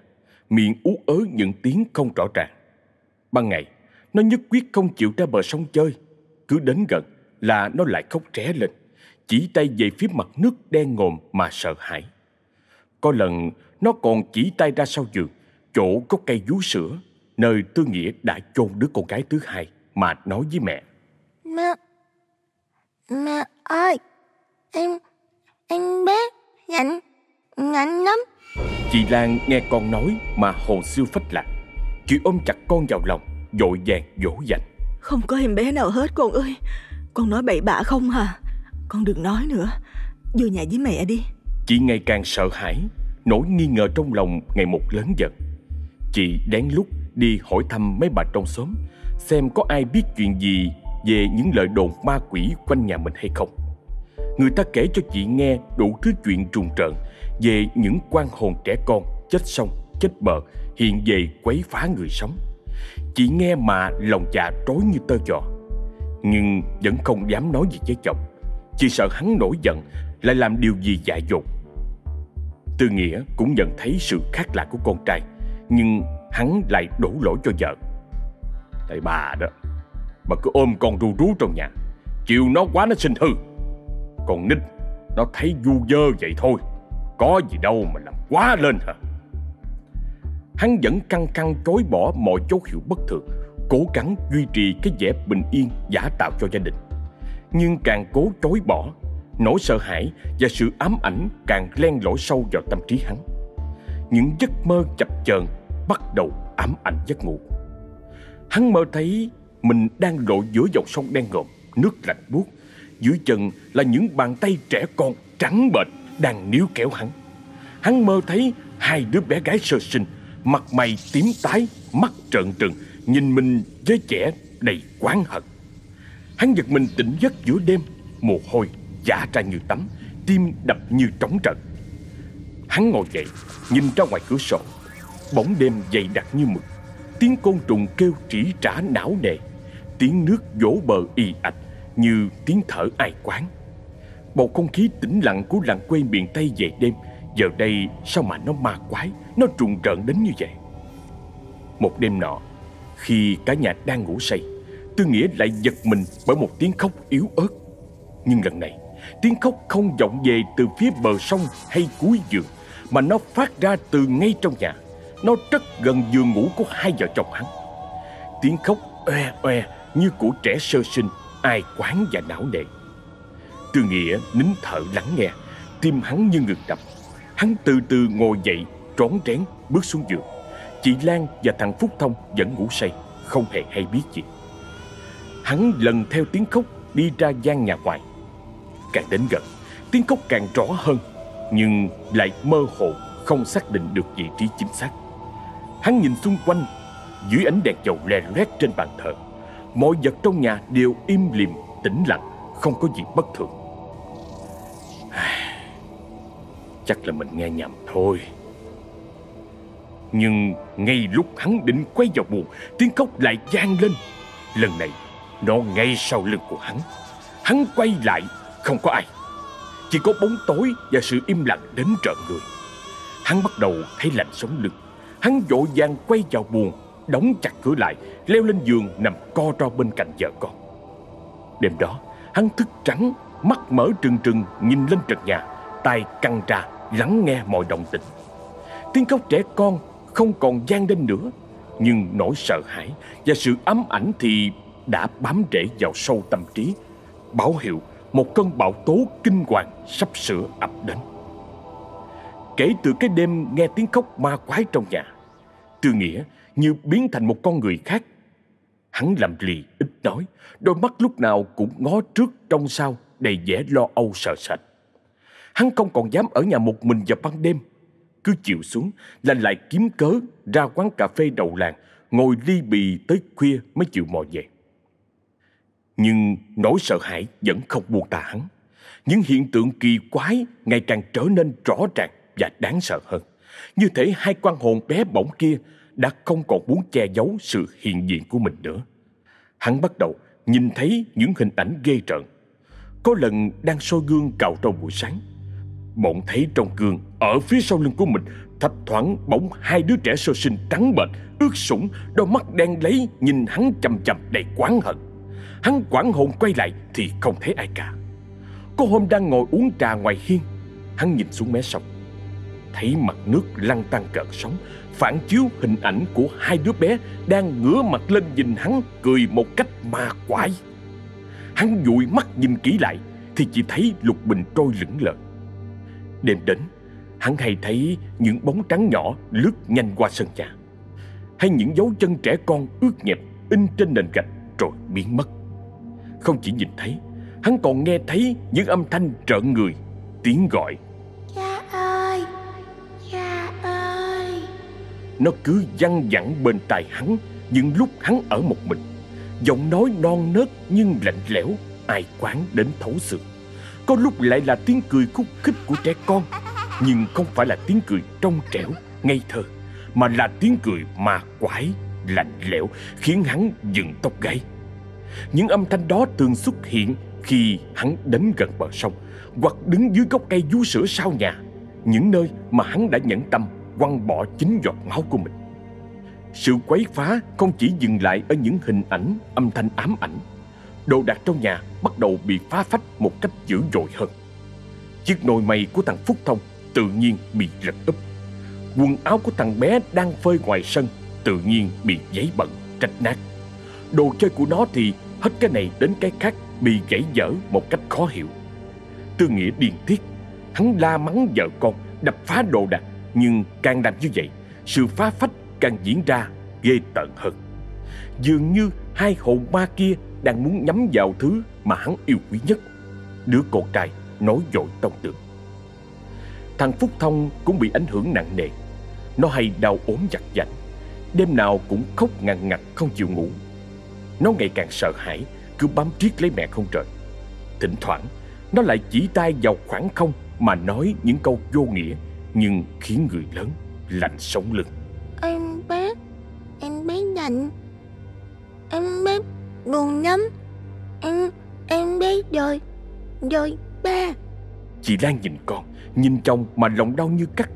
miệng ú ớ những tiếng không rõ ràng. Ban ngày, nó nhất quyết không chịu ra bờ sông chơi, cứ đến gần là nó lại khóc ré lên chỉ tay về phía mặt nước đen ngòm mà sợ hãi. Có lần nó còn chỉ tay ra sau giường, chỗ có cây vú sữa, nơi Tư Nghĩa đã chôn đứa con gái thứ hai mà nói với mẹ. Mẹ, mẹ ơi, em, em bé lạnh, lạnh lắm. Chị Lan nghe con nói mà hồn siêu phách lạc. Chị ôm chặt con vào lòng, dội vàng dỗ dành. Không có em bé nào hết con ơi. Con nói bậy bạ không hả? Con đừng nói nữa. Vô nhà với mẹ đi. Chị ngày càng sợ hãi Nỗi nghi ngờ trong lòng ngày một lớn dần. Chị đáng lúc đi hỏi thăm mấy bà trong xóm Xem có ai biết chuyện gì Về những lời đồn ma quỷ quanh nhà mình hay không. Người ta kể cho chị nghe đủ thứ chuyện trùng trợn Về những quan hồn trẻ con chết sông, chết bờ Hiện về quấy phá người sống. Chị nghe mà lòng dạ trối như tơ giò Nhưng vẫn không dám nói gì với chồng chỉ sợ hắn nổi giận, Lại làm điều gì dại dột. Tư Nghĩa cũng nhận thấy sự khác lạ của con trai, Nhưng hắn lại đổ lỗi cho vợ. Tại bà đó, Bà cứ ôm con ru rú trong nhà Chịu nó quá nó sinh hư. Còn nít, Nó thấy du dơ vậy thôi, Có gì đâu mà làm quá lên hả? Hắn vẫn căng căng chối bỏ mọi dấu hiệu bất thường, Cố gắng duy trì cái vẻ bình yên giả tạo cho gia đình nhưng càng cố chối bỏ. Nỗi sợ hãi và sự ám ảnh càng len lỏi sâu vào tâm trí hắn. Những giấc mơ chập chờn bắt đầu ám ảnh giấc ngủ. Hắn mơ thấy mình đang lội giữa dòng sông đen ngòm, nước lạnh buốt. Dưới chân là những bàn tay trẻ con trắng bệch đang níu kéo hắn. Hắn mơ thấy hai đứa bé gái sơ sinh, Mặt mày tím tái, Mắt trợn trừng, Nhìn mình với trẻ đầy oán hận. Hắn giật mình tỉnh giấc giữa đêm, Mồ hôi giả ra như tắm, Tim đập như trống trận. Hắn ngồi dậy, Nhìn ra ngoài cửa sổ. Bóng đêm dày đặc như mực. Tiếng côn trùng kêu trĩ trả não nề. Tiếng nước vỗ bờ y ạch Như tiếng thở ai quán. Bầu không khí tĩnh lặng của làng quê miền Tây về đêm, Giờ đây sao mà nó ma quái, Nó trùng rợn đến như vậy? Một đêm nọ, Khi cả nhà đang ngủ say Tư Nghĩa lại giật mình bởi một tiếng khóc yếu ớt. Nhưng lần này, Tiếng khóc không vọng về từ phía bờ sông hay cuối giường, Mà nó phát ra từ ngay trong nhà. Nó rất gần giường ngủ của hai vợ chồng hắn. Tiếng khóc oe oe như của trẻ sơ sinh, Ai quán và não nề. Tư Nghĩa nín thở lắng nghe, Tim hắn như ngừng đập. Hắn từ từ ngồi dậy Trón trén bước xuống giường. Chị Lan và thằng Phúc Thông vẫn ngủ say, Không hề hay biết gì. Hắn lần theo tiếng khóc Đi ra gian nhà ngoài. Càng đến gần, Tiếng khóc càng rõ hơn, Nhưng lại mơ hồ, Không xác định được vị trí chính xác. Hắn nhìn xung quanh, Dưới ánh đèn dầu lè loét trên bàn thờ, Mọi vật trong nhà đều im lìm, Tĩnh lặng, Không có gì bất thường. Chắc là mình nghe nhầm thôi. Nhưng ngay lúc hắn định quay vào buồn Tiếng khóc lại vang lên. Lần này nó ngay sau lưng của hắn. Hắn quay lại, Không có ai. Chỉ có bóng tối và sự im lặng đến trợn người. Hắn bắt đầu thấy lạnh sống lưng. Hắn vội vàng quay vào buồn Đóng chặt cửa lại, Leo lên giường nằm co ro bên cạnh vợ con. Đêm đó, Hắn thức trắng, Mắt mở trừng trừng, nhìn lên trần nhà tay căng ra, lắng nghe mọi động tĩnh Tiếng khóc trẻ con không còn gian lên nữa, Nhưng nỗi sợ hãi và sự ám ảnh thì đã bám rễ vào sâu tâm trí, Báo hiệu một cơn bão tố kinh hoàng sắp sửa ập đến. Kể từ cái đêm nghe tiếng khóc ma quái trong nhà, Tư Nghĩa như biến thành một con người khác. Hắn làm lì, ít nói, Đôi mắt lúc nào cũng ngó trước trong sau Đầy vẻ lo âu sợ sệt. Hắn không còn dám ở nhà một mình vào ban đêm, Cứ chịu xuống là lại kiếm cớ Ra quán cà phê đầu làng, Ngồi ly bì tới khuya mới chịu mò về. Nhưng nỗi sợ hãi vẫn không buông tà hắn. Những hiện tượng kỳ quái Ngày càng trở nên rõ ràng và đáng sợ hơn. Như thể hai quan hồn bé bỏng kia Đã không còn muốn che giấu sự hiện diện của mình nữa. Hắn bắt đầu nhìn thấy những hình ảnh ghê rợn. Có lần đang soi gương cạo râu buổi sáng. Bỗng thấy trong gương, Ở phía sau lưng của mình Thạch thoảng bỗng hai đứa trẻ sơ sinh trắng bệch, Ướt sũng, Đôi mắt đen lấy, Nhìn hắn chầm chầm đầy quán hận. Hắn quảng hồn quay lại Thì không thấy ai cả. Có hôm đang ngồi uống trà ngoài hiên, Hắn nhìn xuống mé sông. Thấy mặt nước lăn tăng cợt sóng, Phản chiếu hình ảnh của hai đứa bé Đang ngửa mặt lên nhìn hắn Cười một cách ma quái. Hắn dụi mắt nhìn kỹ lại Thì chỉ thấy lục bình trôi lững lờ. Đêm đến, Hắn hay thấy những bóng trắng nhỏ lướt nhanh qua sân nhà. Hay những dấu chân trẻ con ướt nhẹp In trên nền gạch rồi biến mất. Không chỉ nhìn thấy Hắn còn nghe thấy những âm thanh trợn người Tiếng gọi. Cha ơi Cha ơi. Nó cứ văng vẳng bên tai hắn Những lúc hắn ở một mình. Giọng nói non nớt nhưng lạnh lẽo Ai quán đến thấu xương. Có lúc lại là tiếng cười khúc khích của trẻ con Nhưng không phải là tiếng cười trong trẻo, ngây thơ Mà là tiếng cười ma quái, lạnh lẽo Khiến hắn dựng tóc gáy những âm thanh đó thường xuất hiện khi hắn đến gần bờ sông Hoặc đứng dưới gốc cây vú sữa sau nhà Những nơi mà hắn đã nhẫn tâm quăng bỏ chính giọt máu của mình. Sự quấy phá không chỉ dừng lại ở những hình ảnh, âm thanh ám ảnh. Đồ đạc trong nhà bắt đầu bị phá phách một cách dữ dội hơn. Chiếc nồi mày của thằng Phúc Thông tự nhiên bị lật úp. Quần áo của thằng bé đang phơi ngoài sân tự nhiên bị giấy bẩn, trách nát. Đồ chơi của nó thì hết cái này đến cái khác bị gãy dở một cách khó hiểu Tư Nghĩa điên tiết Hắn la mắng vợ con, đập phá đồ đạc, Nhưng càng làm như vậy, Sự phá phách càng diễn ra ghê tợn hơn Dường như hai hồn ma kia đang muốn nhắm vào thứ mà hắn yêu quý nhất. Đứa con trai nói dội tông tường. Thằng Phúc Thông cũng bị ảnh hưởng nặng nề. Nó hay đau ốm giặt giạnh Đêm nào cũng khóc ngằn ngặt không chịu ngủ nó ngày càng sợ hãi Cứ bám triết lấy mẹ không trời Thỉnh thoảng Nó lại chỉ tay vào khoảng không Mà nói những câu vô nghĩa Nhưng khiến người lớn lạnh sống lưng. Em biết Em biết lạnh Em biết buồn lắm Em Em biết rồi Rồi ba. Chị Lan nhìn con Nhìn chồng mà lòng đau như cắt.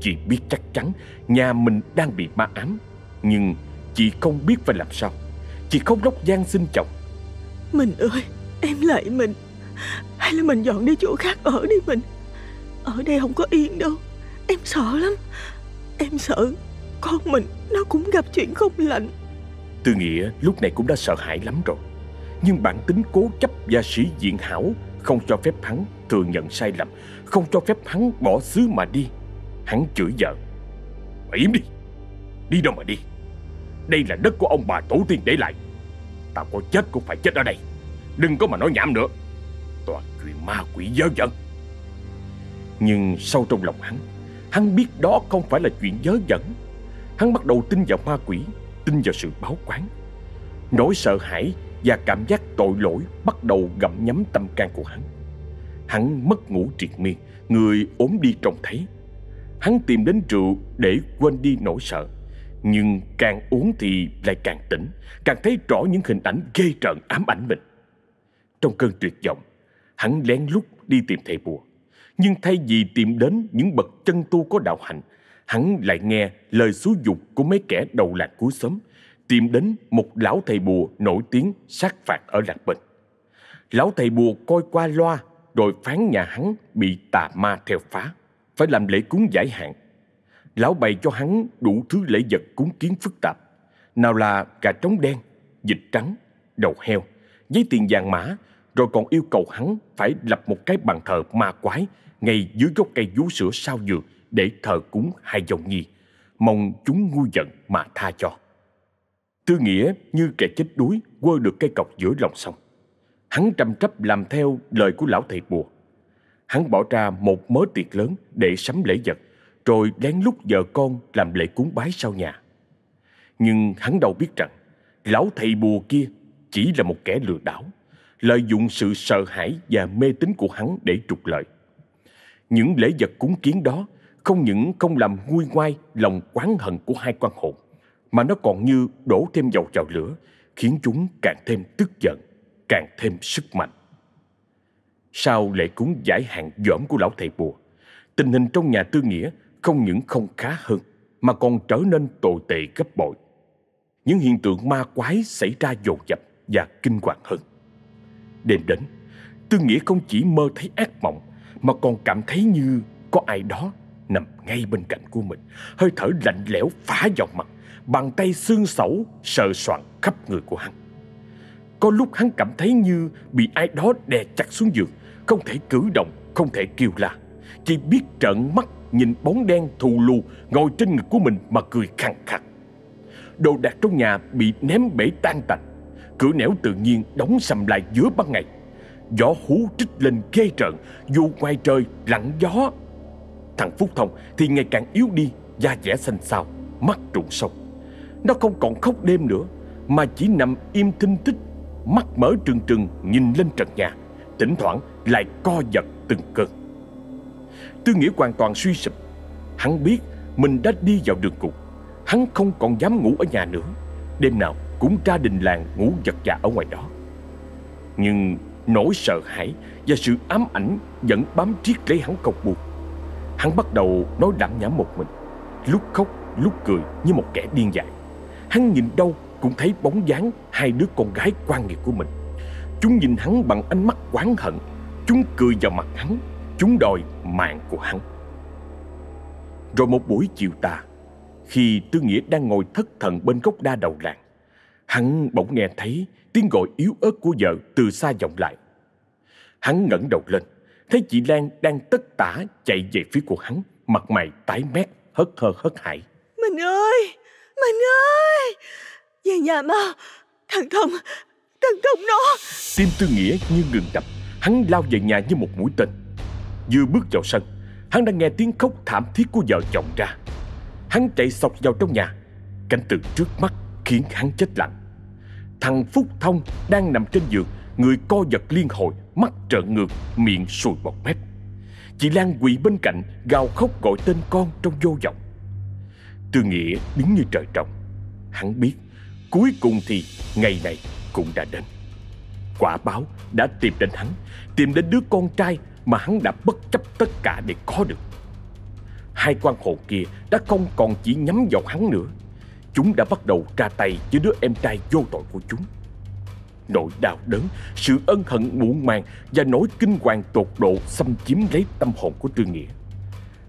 Chị biết chắc chắn nhà mình đang bị ma ám Nhưng chị không biết phải làm sao Chị khóc lóc gian xin chồng. Mình ơi Em lại mình. Hay là mình dọn đi chỗ khác ở đi mình. Ở đây không có yên đâu. Em sợ lắm. Em sợ Con mình nó cũng gặp chuyện không lành. Tư Nghĩa lúc này cũng đã sợ hãi lắm rồi. Nhưng bản tính cố chấp và sĩ diện hảo Không cho phép hắn thừa nhận sai lầm Không cho phép hắn bỏ xứ mà đi. Hắn chửi vợ. Mày im đi. Đi đâu mà đi đây là đất của ông bà tổ tiên để lại. Tao có chết cũng phải chết ở đây. Đừng có mà nói nhảm nữa. Toàn chuyện ma quỷ dơ dẫn Nhưng sâu trong lòng hắn Hắn biết đó không phải là chuyện dớ dẫn Hắn bắt đầu tin vào ma quỷ, Tin vào sự báo quán. Nỗi sợ hãi và cảm giác tội lỗi Bắt đầu gặm nhấm tâm can của hắn. Hắn mất ngủ triệt miên, Người ốm đi trông thấy. Hắn tìm đến rượu để quên đi nỗi sợ. Nhưng càng uống thì lại càng tỉnh, Càng thấy rõ những hình ảnh ghê rợn ám ảnh mình Trong cơn tuyệt vọng, Hắn lén lút đi tìm thầy bùa Nhưng thay vì tìm đến những bậc chân tu có đạo hạnh, Hắn lại nghe lời xúi dục của mấy kẻ đầu lạc cuối xóm, Tìm đến một lão thầy bùa nổi tiếng sát phạt ở lạc bình. Lão thầy bùa coi qua loa, Rồi phán nhà hắn bị tà ma theo phá, phải làm lễ cúng giải hạn. Lão bày cho hắn đủ thứ lễ vật cúng kiến phức tạp. Nào là gà trống đen, vịt trắng, đầu heo, giấy tiền vàng mã, rồi còn yêu cầu hắn phải lập một cái bàn thờ ma quái ngay dưới gốc cây vú sữa sau giường để thờ cúng hai dòng nhi, mong chúng ngu giận mà tha cho. Tư nghĩa như kẻ chết đuối quơ được cây cọc giữa lòng sông. Hắn trầm trấp làm theo lời của lão thầy bùa hắn bỏ ra một mớ tiệc lớn để sắm lễ vật, rồi lén lút vợ con làm lễ cúng bái sau nhà. Nhưng hắn đâu biết rằng, lão thầy bùa kia chỉ là một kẻ lừa đảo, lợi dụng sự sợ hãi và mê tín của hắn để trục lợi. Những lễ vật cúng kiến đó không những không làm nguôi ngoai lòng quán hận của hai quan hồn, mà nó còn như đổ thêm dầu vào lửa, khiến chúng càng thêm tức giận, càng thêm sức mạnh. Sau lễ cúng giải hạn dõm của lão thầy bùa, tình hình trong nhà tư nghĩa không những không khá hơn, mà còn trở nên tồi tệ gấp bội. Những hiện tượng ma quái xảy ra dồn dập và kinh hoàng hơn. Đêm đến, tư nghĩa không chỉ mơ thấy ác mộng, mà còn cảm thấy như có ai đó nằm ngay bên cạnh của mình, hơi thở lạnh lẽo phá vào mặt, bàn tay xương sẩu sờ soạn khắp người của hắn. Có lúc hắn cảm thấy như bị ai đó đè chặt xuống giường, không thể cử động, không thể kêu la Chỉ biết trợn mắt nhìn bóng đen thù lù Ngồi trên ngực của mình mà cười khẳng khặt. Đồ đạc trong nhà bị ném bể tan tành. Cửa nẻo tự nhiên đóng sầm lại giữa ban ngày. Gió hú trích lên ghê trợn, Dù ngoài trời lặng gió. Thằng Phúc Thông thì ngày càng yếu đi, Da dẻ xanh xao, Mắt trụng sâu Nó không còn khóc đêm nữa, Mà chỉ nằm im thinh tích Mắt mở trừng trừng nhìn lên trần nhà. Thỉnh thoảng lại co giật từng cơn. Tư nghĩa hoàn toàn suy sụp. Hắn biết mình đã đi vào đường cùng. Hắn không còn dám ngủ ở nhà nữa. Đêm nào cũng ra đình làng ngủ giật dạ ở ngoài đó. Nhưng nỗi sợ hãi và sự ám ảnh vẫn bám triết lấy hắn cọc buộc. Hắn bắt đầu nói đảm nhảm một mình. Lúc khóc, lúc cười như một kẻ điên dại. Hắn nhìn đâu cũng thấy bóng dáng hai đứa con gái quan nghiệp của mình. Chúng nhìn hắn bằng ánh mắt oán hận. Chúng cười vào mặt hắn. Chúng đòi mạng của hắn. Rồi một buổi chiều tà Khi Tư Nghĩa đang ngồi thất thần bên gốc đa đầu làng Hắn bỗng nghe thấy tiếng gọi yếu ớt của vợ từ xa vọng lại. Hắn ngẩng đầu lên Thấy chị Lan đang tất tả chạy về phía của hắn Mặt mày tái mét hớt hơ hớt hải. Mình ơi! Mình ơi! Về nhà mau Thằng Thông! Thằng Thông nó! Tim Tư Nghĩa như ngừng đập Hắn lao về nhà như một mũi tên Vừa bước vào sân. Hắn đã nghe tiếng khóc thảm thiết của vợ chồng ra. Hắn chạy sọc vào trong nhà. Cảnh tượng trước mắt khiến hắn chết lặng. Thằng Phúc Thông đang nằm trên giường, Người co giật liên hồi, Mắt trợn ngược, Miệng sùi bọt mép. Chị Lan quỳ bên cạnh, Gào khóc gọi tên con trong vô vọng. Tư Nghĩa đứng như trời trồng. Hắn biết, Cuối cùng thì ngày này cũng đã đến. Quả báo đã tìm đến hắn, Tìm đến đứa con trai mà hắn đã bất chấp tất cả để có được. Hai quan hồn kia đã không còn chỉ nhắm vào hắn nữa. Chúng đã bắt đầu ra tay với đứa em trai vô tội của chúng. Nỗi đau đớn, sự ân hận muộn màng Và nỗi kinh hoàng tột độ xâm chiếm lấy tâm hồn của Tư Nghĩa.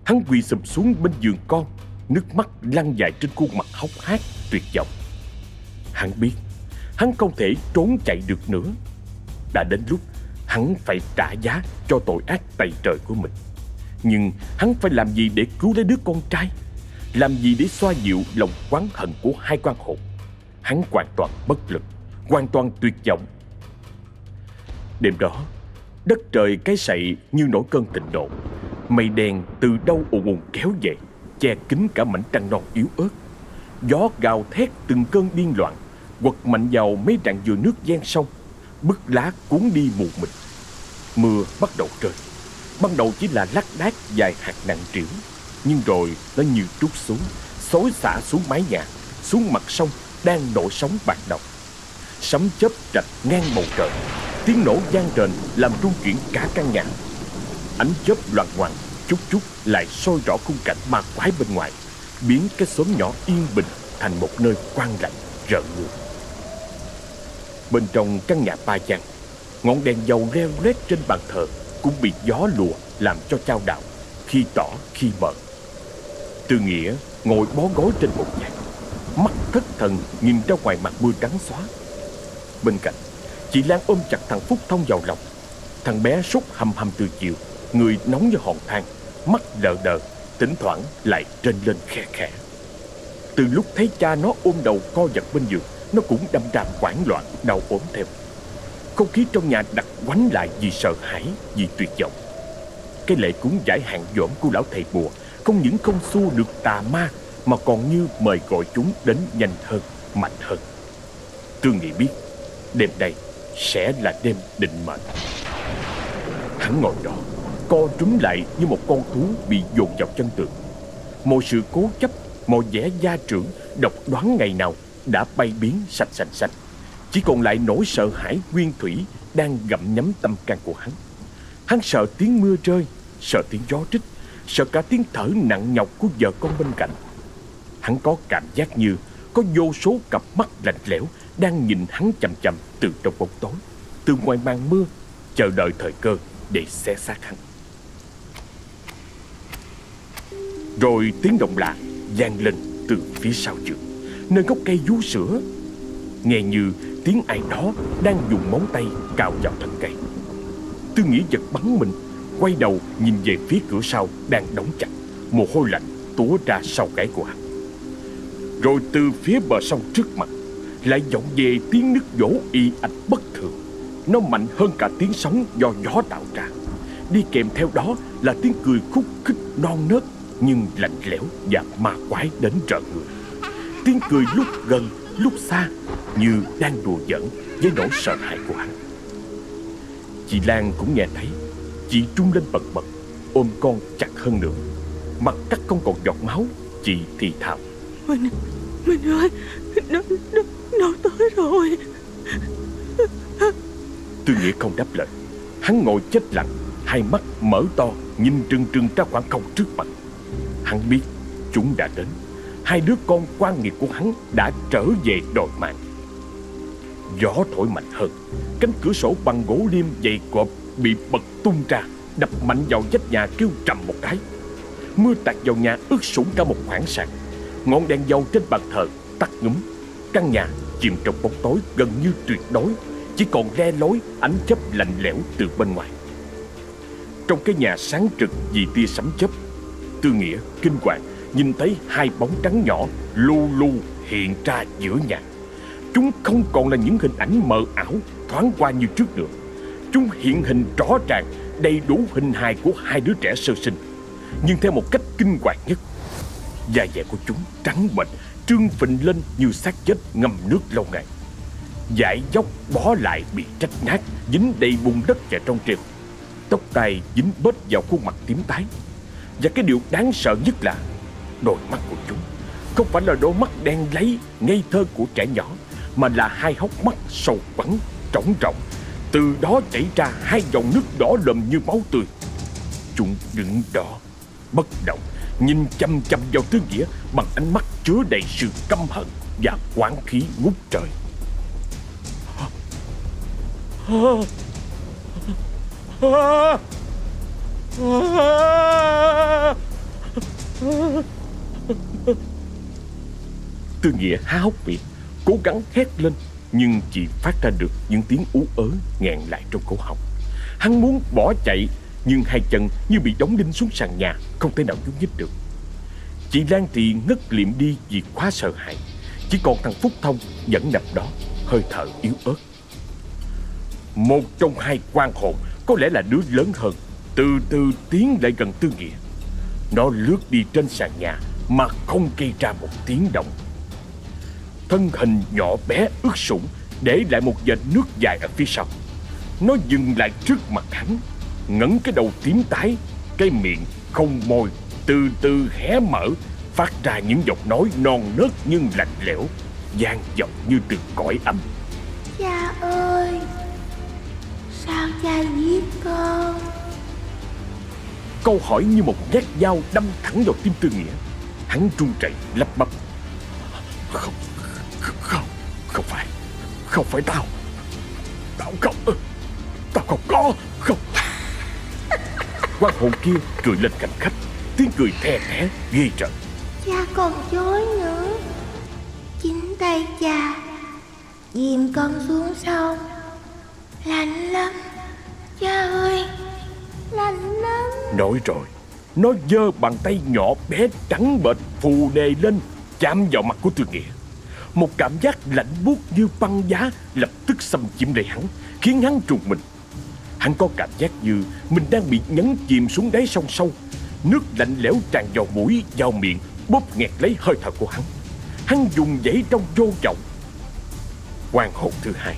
Hắn quỳ sụp xuống bên giường con Nước mắt lăn dài trên khuôn mặt hốc hác, tuyệt vọng. Hắn biết Hắn không thể trốn chạy được nữa. Đã đến lúc hắn phải trả giá cho tội ác tày trời của mình. Nhưng hắn phải làm gì để cứu lấy đứa con trai? Làm gì để xoa dịu lòng quán hận của hai quan hồn? Hắn hoàn toàn bất lực, Hoàn toàn tuyệt vọng. Đêm đó, Đất trời cái sậy như nổi cơn thịnh nộ. Mây đen từ đâu ùn ùn kéo về, Che kín cả mảnh trăng non yếu ớt. Gió gào thét từng cơn điên loạn, Quật mạnh vào mấy rạn dừa nước gian sông. Bức lá cuốn đi mù mịt. Mưa bắt đầu rơi. Ban đầu chỉ là lác đác vài hạt nặng trĩu, Nhưng rồi nó như trút xuống, Xối xả xuống mái nhà, Xuống mặt sông đang nổi sóng bạc động Sấm chớp rạch ngang bầu trời, Tiếng nổ gian rền làm rung chuyển cả căn nhà. Ánh chớp loạn hoàng Chút chút lại soi rõ khung cảnh ma quái bên ngoài, Biến cái xóm nhỏ yên bình Thành một nơi quang lạnh rợn người Bên trong căn nhà ba gian Ngọn đèn dầu reo lét trên bàn thờ Cũng bị gió lùa làm cho trao đảo Khi tỏ, khi mờ. Tư Nghĩa ngồi bó gối trên một nhạc, Mắt thất thần nhìn ra ngoài mặt mưa trắng xóa. Bên cạnh, Chị Lan ôm chặt thằng Phúc Thông vào lòng. Thằng bé sốt hầm hầm từ chiều, Người nóng như hòn than, Mắt lờ đờ, Thỉnh thoảng lại trên lên khe khẽ. Từ lúc thấy cha nó ôm đầu co giật bên giường, Nó cũng đâm ra quảng loạn, Đau ốm theo không khí trong nhà đặt quánh lại vì sợ hãi, Vì tuyệt vọng. Cái lệ cúng giải hạn dỗm của lão thầy bùa, Không những không xua được tà ma, Mà còn như mời gọi chúng đến nhanh hơn, Mạnh hơn. Tương Nghị biết, Đêm nay sẽ là đêm định mệnh. Hắn ngồi đó, Co trúng lại như một con thú bị dồn vào chân tường. Mọi sự cố chấp, Mọi vẻ gia trưởng Độc đoán ngày nào Đã bay biến sạch sạch sạch. Chỉ còn lại nỗi sợ hãi nguyên thủy Đang gặm nhấm tâm can của hắn. Hắn sợ tiếng mưa rơi, Sợ tiếng gió trích Sợ cả tiếng thở nặng nhọc của vợ con bên cạnh. Hắn có cảm giác như Có vô số cặp mắt lạnh lẽo Đang nhìn hắn chầm chầm từ trong bóng tối, Từ ngoài màn mưa, Chờ đợi thời cơ để xé xác hắn. Rồi tiếng động lạ vang lên từ phía sau giường Nơi gốc cây vú sữa. Nghe như tiếng ai đó đang dùng móng tay cào vào thân cây. Tư nghĩ giật bắn mình, Quay đầu nhìn về phía cửa sau đang đóng chặt. Mồ hôi lạnh túa ra sau gáy của hắn. Rồi từ phía bờ sông trước mặt, Lại vọng về tiếng nước vỗ y ạch bất thường. Nó mạnh hơn cả tiếng sóng do gió tạo ra. Đi kèm theo đó là tiếng cười khúc khích non nớt, Nhưng lạnh lẽo và ma quái đến rợn người. Tiếng cười lúc gần, lúc xa như đang đùa giỡn với nỗi sợ hãi của hắn. Chị Lan cũng nghe thấy Chị trung lên bật bật Ôm con chặt hơn nữa. Mặt cắt không còn giọt máu Chị thì thào. Mình, mình ơi Nó, nó, nó tới rồi. Tư Nghĩa không đáp lời. Hắn ngồi chết lặng Hai mắt mở to Nhìn trừng trừng ra khoảng không trước mặt. Hắn biết chúng đã đến. Hai đứa con quan nghiệt của hắn Đã trở về đòi mạng Gió thổi mạnh hơn. Cánh cửa sổ bằng gỗ liêm dày cộp Bị bật tung ra, Đập mạnh vào vách nhà kêu trầm một cái. Mưa tạt vào nhà ướt sũng cả một khoảng sàn. Ngọn đèn dầu trên bàn thờ tắt ngúm. Căn nhà chìm trong bóng tối gần như tuyệt đối, Chỉ còn le lối ánh chớp lạnh lẽo từ bên ngoài. Trong cái nhà sáng trực vì tia sấm chớp, Tư Nghĩa kinh hoàng nhìn thấy hai bóng trắng nhỏ lu lu hiện ra giữa nhà. Chúng không còn là những hình ảnh mờ ảo, thoáng qua như trước nữa. Chúng hiện hình rõ ràng, đầy đủ hình hài của hai đứa trẻ sơ sinh, Nhưng theo một cách kinh hoàng nhất. Da dẻ của chúng trắng bệch, Trương phình lên như xác chết ngâm nước lâu ngày. Dải dốc bó lại bị trách nát, Dính đầy bùn đất và trong triều Tóc tai dính bết vào khuôn mặt tím tái. Và cái điều đáng sợ nhất là Đôi mắt của chúng Không phải là đôi mắt đen lấy Ngây thơ của trẻ nhỏ. Mà là hai hốc mắt sâu quắn, Trống rộng. Từ đó chảy ra hai dòng nước đỏ lầm như máu tươi. Chúng đứng đó, Bất động, Nhìn chăm chăm vào Tư Nghĩa Bằng ánh mắt chứa đầy sự căm hận Và quán khí ngút trời. Tư Nghĩa há hốc miệng Cố gắng hét lên, Nhưng chỉ phát ra được những tiếng ú ớ nghẹn lại trong cổ họng. Hắn muốn bỏ chạy, Nhưng hai chân như bị đóng đinh xuống sàn nhà, Không thể nào nhúc nhích được. Chị Lan thì ngất liệm đi vì quá sợ hãi. Chỉ còn thằng Phúc Thông vẫn nằm đó, Hơi thở yếu ớt. Một trong hai quan hồn Có lẽ là đứa lớn hơn, Từ từ tiến lại gần Tư Nghĩa. Nó lướt đi trên sàn nhà Mà không gây ra một tiếng động. Thân hình nhỏ bé ướt sũng Để lại một vệt nước dài ở phía sau. Nó dừng lại trước mặt hắn Ngẩng cái đầu tím tái Cái miệng không môi Từ từ hé mở Phát ra những giọng nói non nớt nhưng lạnh lẽo vang vọng như từ cõi âm. Cha ơi Sao cha giết con? Câu hỏi như một nhát dao đâm thẳng vào tim Tư Nghĩa. Hắn run rẩy lắp bắp. Không, không, không phải. Không phải tao. Tao không Tao không có. Không. Quan hồn kia cười lên cạnh khách. Tiếng cười the thé ghê rợn. Cha còn chối nữa. Chính tay cha Dìm con xuống sông Lạnh lắm. Cha ơi Lạnh lắm. Nói rồi Nó giơ bàn tay nhỏ bé trắng bệch phù nề lên Chạm vào mặt của Tư Nghĩa một cảm giác lạnh buốt như băng giá Lập tức xâm chiếm lấy hắn Khiến hắn trùng mình. Hắn có cảm giác như mình đang bị nhấn chìm xuống đáy sông sâu. Nước lạnh lẽo tràn vào mũi, vào miệng Bóp nghẹt lấy hơi thở của hắn. Hắn dùng dãy trong vô vọng Quan hồn thứ hai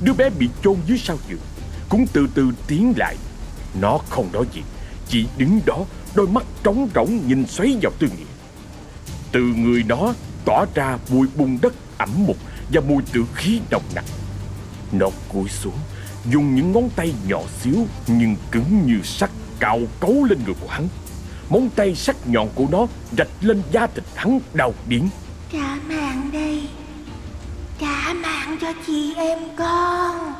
Đứa bé bị chôn dưới sau giường Cũng từ từ tiến lại. Nó không nói gì Chỉ đứng đó Đôi mắt trống rỗng nhìn xoáy vào tư nghĩa. Từ người nó tỏa ra mùi bùn đất ẩm mục Và mùi tử khí nồng nặc. Nó cúi xuống Dùng những ngón tay nhỏ xíu Nhưng cứng như sắt cào cấu lên người của hắn. Móng tay sắc nhọn của nó rạch lên da thịt hắn đau điếng. Trả mạng đây. Trả mạng cho chị em con.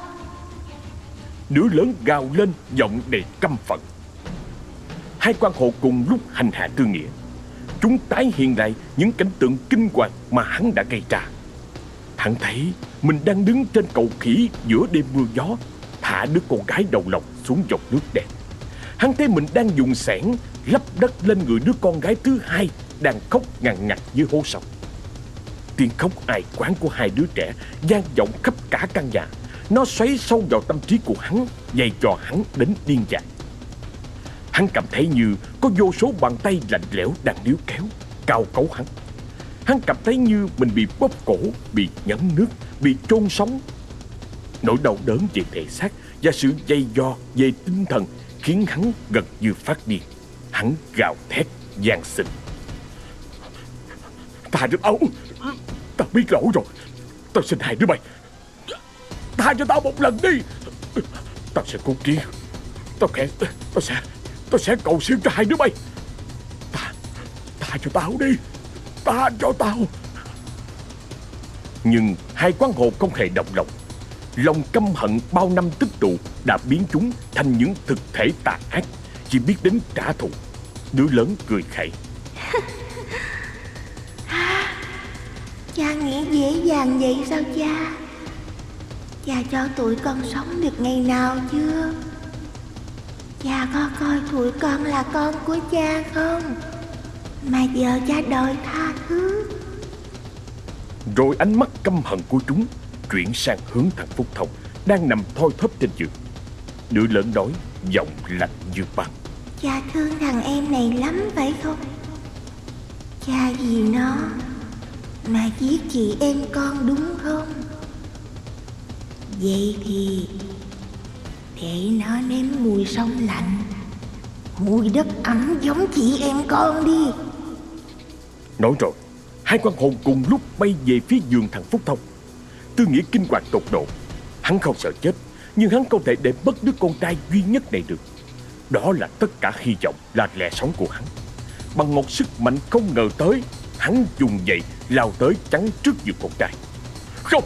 Đứa lớn gào lên giọng đầy căm phẫn. Hai quan hộ cùng lúc hành hạ tư nghĩa Chúng tái hiện lại những cảnh tượng kinh hoàng mà hắn đã gây ra. Hắn thấy mình đang đứng trên cầu khỉ giữa đêm mưa gió, Thả đứa con gái đầu lòng xuống dòng nước đen. Hắn thấy mình đang dùng sẻn lấp đất lên người đứa con gái thứ hai Đang khóc ngằn ngặt dưới hố sông. Tiếng khóc ai quán của hai đứa trẻ gian vọng khắp cả căn nhà. Nó xoáy sâu vào tâm trí của hắn Dày cho hắn đến điên dại. Hắn cảm thấy như có vô số bàn tay lạnh lẽo đang níu kéo, Cao cấu hắn. Hắn cảm thấy như mình bị bóp cổ, Bị nhấn nước, Bị chôn sống. Nỗi đau đớn về thể xác Và sự dây do về tinh thần Khiến hắn gần như phát điên. Hắn gào thét gian xin Tha cho tao Tao biết lỗi rồi. Tao xin hai đứa bay. Tha cho tao một lần đi. Tao sẽ cố kiếm. Tao kẻ Tao sẽ Tao sẽ cầu xin cho hai đứa bay. Tha Tha cho tao đi. Tha cho tao. Nhưng hai quan hồn không hề động lòng. Lòng căm hận bao năm tích tụ Đã biến chúng thành những thực thể tà ác. Chỉ biết đến trả thù. Đứa lớn cười khẩy. Cha nghĩ dễ dàng vậy sao cha? Cha cho tụi con sống được ngày nào chưa? Cha có coi tụi con là con của cha không? Mà giờ cha đòi tha thứ. Rồi ánh mắt căm hận của chúng Chuyển sang hướng thằng Phúc Thông Đang nằm thoi thóp trên giường. Đứa lớn nói Giọng lạnh như băng. Cha thương thằng em này lắm phải không Cha vì nó Mà giết chị em con đúng không? Vậy thì kệ nó nếm mùi sông lạnh. Mùi đất ẩm giống chị em con đi. Nói rồi, Hai quan hồn cùng lúc bay về phía giường thằng Phúc Thông. Tư nghĩa kinh hoàng tột độ. Hắn không sợ chết, Nhưng hắn không thể để mất đứa con trai duy nhất này được. Đó là tất cả hy vọng là lẽ sống của hắn. Bằng một sức mạnh không ngờ tới, Hắn dùng dậy lao tới chắn trước giường con trai. Không!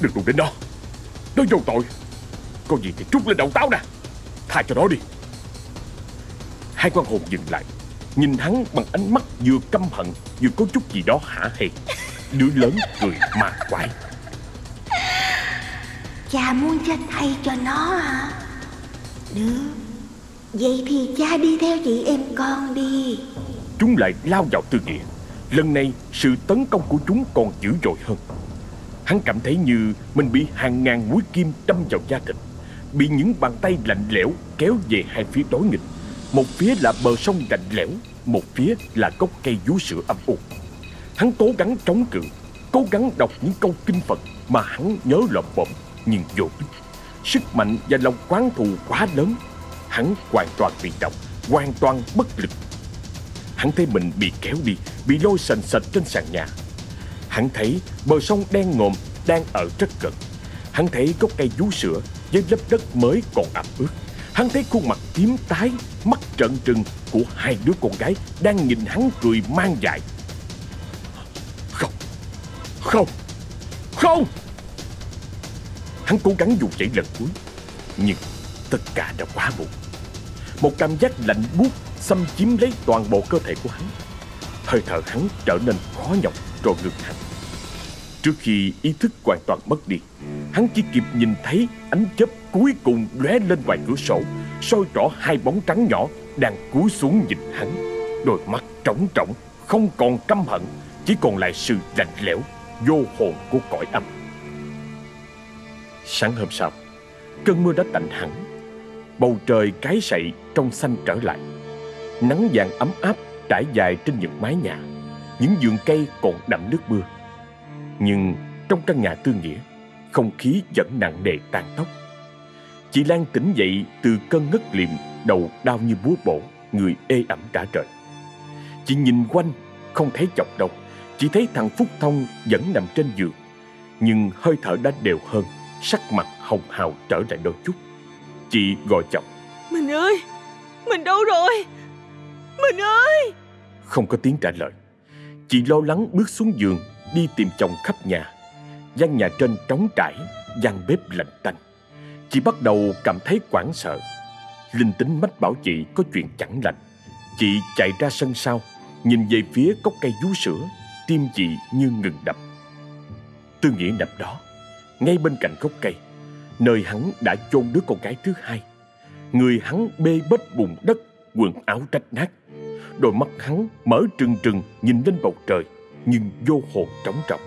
Đừng đụng đến nó. Nó vô tội. Có gì thì trút lên đầu tao nè. Tha cho nó đi. Hai quan hồn dừng lại Nhìn hắn bằng ánh mắt vừa căm hận Vừa có chút gì đó hả hê. Đứa lớn cười ma quái. Cha muốn chết thay cho nó hả? Được. Vậy thì cha đi theo chị em con đi. Chúng lại lao vào tư nghĩa. Lần này sự tấn công của chúng còn dữ dội hơn. Hắn cảm thấy như mình bị hàng ngàn mũi kim đâm vào da thịt Bị những bàn tay lạnh lẽo kéo về hai phía đối nghịch. Một phía là bờ sông lạnh lẽo, Một phía là gốc cây vú sữa âm u. Hắn cố gắng chống cự, Cố gắng đọc những câu kinh Phật Mà hắn nhớ lộm bộm Nhưng vô ích. Sức mạnh và lòng quán thù quá lớn, Hắn hoàn toàn bị động, Hoàn toàn bất lực. Hắn thấy mình bị kéo đi, Bị lôi sành sạch trên sàn nhà. Hắn thấy bờ sông đen ngòm Đang ở rất gần Hắn thấy gốc cây vú sữa với lớp đất mới còn ẩm ướt. Hắn thấy khuôn mặt tím tái, Mắt trợn trừng của hai đứa con gái Đang nhìn hắn cười mang dại Không Không Không. Hắn cố gắng dùng dậy lần cuối, Nhưng tất cả đã quá muộn. Một cảm giác lạnh buốt xâm chiếm lấy toàn bộ cơ thể của hắn. Hơi thở hắn trở nên khó nhọc rồi ngừng hẳn Trước khi ý thức hoàn toàn mất đi. Hắn chỉ kịp nhìn thấy ánh chớp cuối cùng lóe lên ngoài cửa sổ, soi rõ hai bóng trắng nhỏ đang cúi xuống nhìn hắn. Đôi mắt trống trỏng Không còn căm hận, Chỉ còn lại sự lạnh lẽo, Vô hồn của cõi âm. Sáng hôm sau, Cơn mưa đã tạnh hẳn. Bầu trời cái sậy trong xanh trở lại. Nắng vàng ấm áp trải dài trên những mái nhà. Những vườn cây còn đậm nước mưa. Nhưng trong căn nhà tư nghĩa Không khí vẫn nặng nề tan tóc. Chị Lan tỉnh dậy từ cơn ngất liệm Đầu đau như búa bổ Người ê ẩm cả trời. Chị nhìn quanh không thấy chọc đâu Chỉ thấy thằng Phúc Thông vẫn nằm trên giường Nhưng hơi thở đã đều hơn Sắc mặt hồng hào trở lại đôi chút. Chị gọi chồng Mình ơi Mình đâu rồi? Mình ơi! Không có tiếng trả lời. Chị lo lắng bước xuống giường Đi tìm chồng khắp nhà. Gian nhà trên trống trải, gian bếp lạnh tanh. Chị bắt đầu cảm thấy hoảng sợ. Linh tính mách bảo chị có chuyện chẳng lành. Chị chạy ra sân sau, Nhìn về phía gốc cây vú sữa, Tim chị như ngừng đập. Tư nghĩa nằm đó, Ngay bên cạnh gốc cây, Nơi hắn đã chôn đứa con gái thứ hai. Người hắn bê bết bùn đất, Quần áo rách nát. Đôi mắt hắn mở trừng trừng Nhìn lên bầu trời. Nhưng vô hồn trống trọng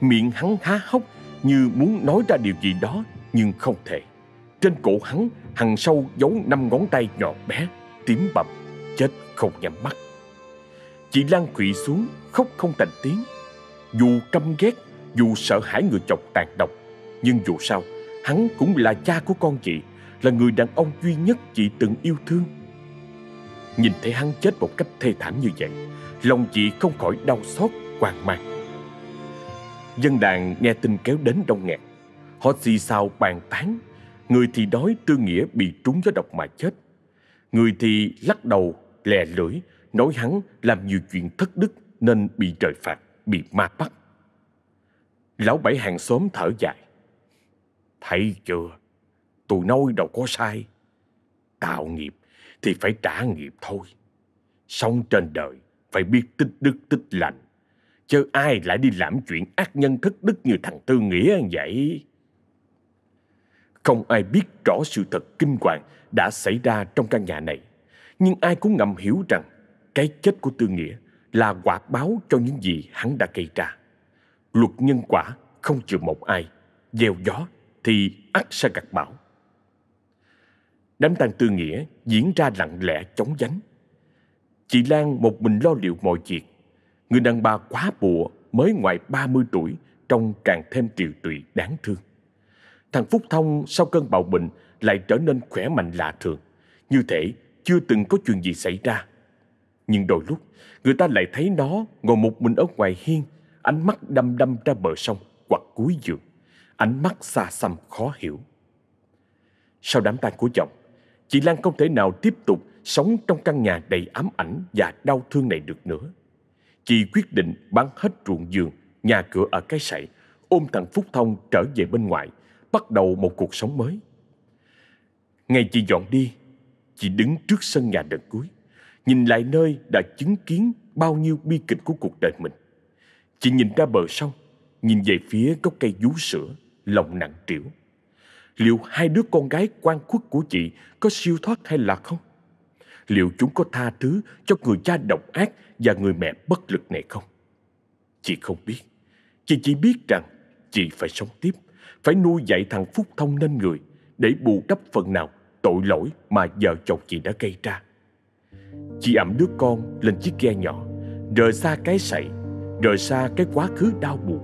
Miệng hắn há hốc Như muốn nói ra điều gì đó, Nhưng không thể. Trên cổ hắn, hằng sâu giấu năm ngón tay nhỏ bé, Tím bầm, Chết không nhắm mắt. Chị Lan quỵ xuống, Khóc không thành tiếng. Dù căm ghét, Dù sợ hãi người chồng tàn độc, Nhưng dù sao, Hắn cũng là cha của con chị, Là người đàn ông duy nhất chị từng yêu thương. Nhìn thấy hắn chết một cách thê thảm như vậy Lòng chị không khỏi đau xót, hoang mang. Dân đàn nghe tin kéo đến đông nghẹt. Họ xì xào bàn tán. Người thì nói Tư Nghĩa bị trúng gió độc mà chết. Người thì lắc đầu, lè lưỡi Nói hắn làm nhiều chuyện thất đức Nên bị trời phạt, bị ma bắt. Lão bảy hàng xóm thở dài. Thấy chưa? Tụi nói đâu có sai. Tạo nghiệp thì phải trả nghiệp thôi. Sống trên đời, Phải biết tích đức, tích lành. Chứ ai lại đi làm chuyện ác nhân thất đức như thằng Tư Nghĩa vậy? Không ai biết rõ sự thật kinh hoàng đã xảy ra trong căn nhà này. Nhưng ai cũng ngầm hiểu rằng Cái chết của Tư Nghĩa là quả báo cho những gì hắn đã gây ra. Luật nhân quả không chừa một ai. Gieo gió thì ắt sẽ gặt bão. Đám tang Tư Nghĩa diễn ra lặng lẽ chóng vánh Chị Lan một mình lo liệu mọi việc. Người đàn bà quá bùa mới ngoài 30 tuổi trông càng thêm tiều tụy đáng thương. Thằng Phúc Thông sau cơn bạo bệnh lại trở nên khỏe mạnh lạ thường, như thể chưa từng có chuyện gì xảy ra. Nhưng đôi lúc, người ta lại thấy nó ngồi một mình ở ngoài hiên, ánh mắt đăm đăm ra bờ sông hoặc cuối giường, ánh mắt xa xăm khó hiểu. Sau đám tang của chồng, chị Lan không thể nào tiếp tục sống trong căn nhà đầy ám ảnh và đau thương này được nữa. Chị quyết định bán hết ruộng giường, nhà cửa ở cái sậy, ôm thằng Phúc Thông trở về bên ngoài, bắt đầu một cuộc sống mới. Ngày chị dọn đi, chị đứng trước sân nhà đợt cuối, nhìn lại nơi đã chứng kiến bao nhiêu bi kịch của cuộc đời mình. Chị nhìn ra bờ sông, nhìn về phía gốc cây vú sữa, lòng nặng trĩu. Liệu hai đứa con gái quan khuất của chị có siêu thoát hay là không? Liệu chúng có tha thứ cho người cha độc ác và người mẹ bất lực này không? Chị không biết. Chị chỉ biết rằng chị phải sống tiếp, phải nuôi dạy thằng Phúc Thông nên người để bù đắp phần nào tội lỗi mà vợ chồng chị đã gây ra. Chị ẩm đứa con lên chiếc ghe nhỏ, rời xa cái sậy, rời xa cái quá khứ đau buồn,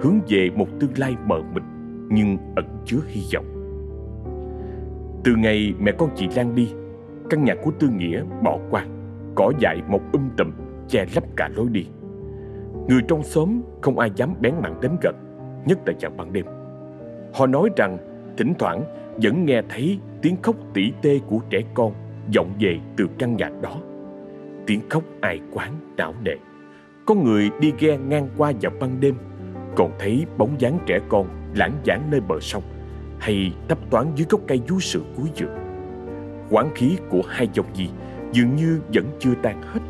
hướng về một tương lai mờ mịt nhưng ẩn chứa hy vọng. Từ ngày mẹ con chị Lan đi, căn nhà của Tư Nghĩa bỏ qua, cỏ dại một um tùm, che lấp cả lối đi. Người trong xóm không ai dám bén mặn đến gần, nhất là vào ban đêm. Họ nói rằng thỉnh thoảng vẫn nghe thấy tiếng khóc tỉ tê của trẻ con vọng về từ căn nhà đó. Tiếng khóc ai quán não nề. Có người đi ghe ngang qua vào ban đêm, còn thấy bóng dáng trẻ con lãng vãng nơi bờ sông hay thấp thoáng dưới gốc cây vú sữa cuối giường. Quán khí của hai dòng gì dường như vẫn chưa tan hết,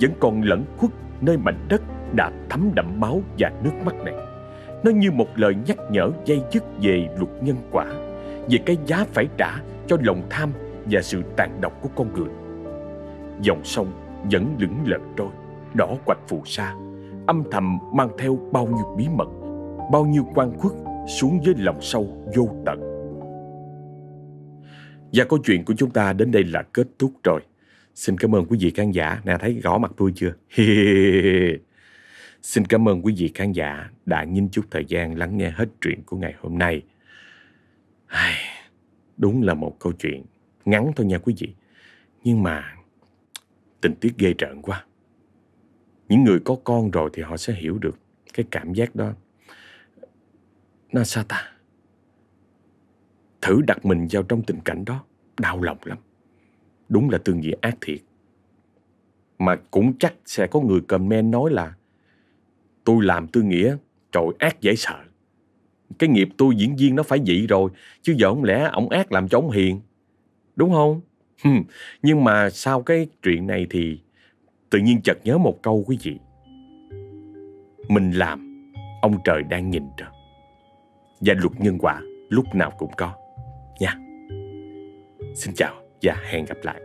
vẫn còn lẫn khuất nơi mảnh đất đã thấm đậm máu và nước mắt này. Nó như một lời nhắc nhở dây dứt về luật nhân quả, về cái giá phải trả cho lòng tham và sự tàn độc của con người. Dòng sông vẫn lững lờ trôi, đỏ quạch phù sa, âm thầm mang theo bao nhiêu bí mật, bao nhiêu quan khuất xuống dưới lòng sâu, vô tận. Và câu chuyện của chúng ta đến đây là kết thúc rồi. Xin cảm ơn quý vị khán giả. Nè thấy gõ mặt tôi chưa? Xin cảm ơn quý vị khán giả đã nhìn chút thời gian lắng nghe hết chuyện của ngày hôm nay. Đúng là một câu chuyện ngắn thôi nha quý vị. Nhưng mà tình tiết ghê trợn quá. Những người có con rồi thì họ sẽ hiểu được cái cảm giác đó. Nasata ta? Thử đặt mình vào trong tình cảnh đó, đau lòng lắm. Đúng là tương nghĩa ác thiệt. Mà cũng chắc sẽ có người comment nói là Tôi làm tư nghĩa, trời ác dễ sợ. Cái nghiệp tôi diễn viên nó phải vậy rồi, chứ giờ không lẽ ổng ác làm cho ổng hiền. Đúng không? Nhưng mà sau cái chuyện này thì tự nhiên chợt nhớ một câu quý vị. Mình làm, ông trời đang nhìn rồi. Và luật nhân quả lúc nào cũng có. Nha. Xin chào và hẹn gặp lại.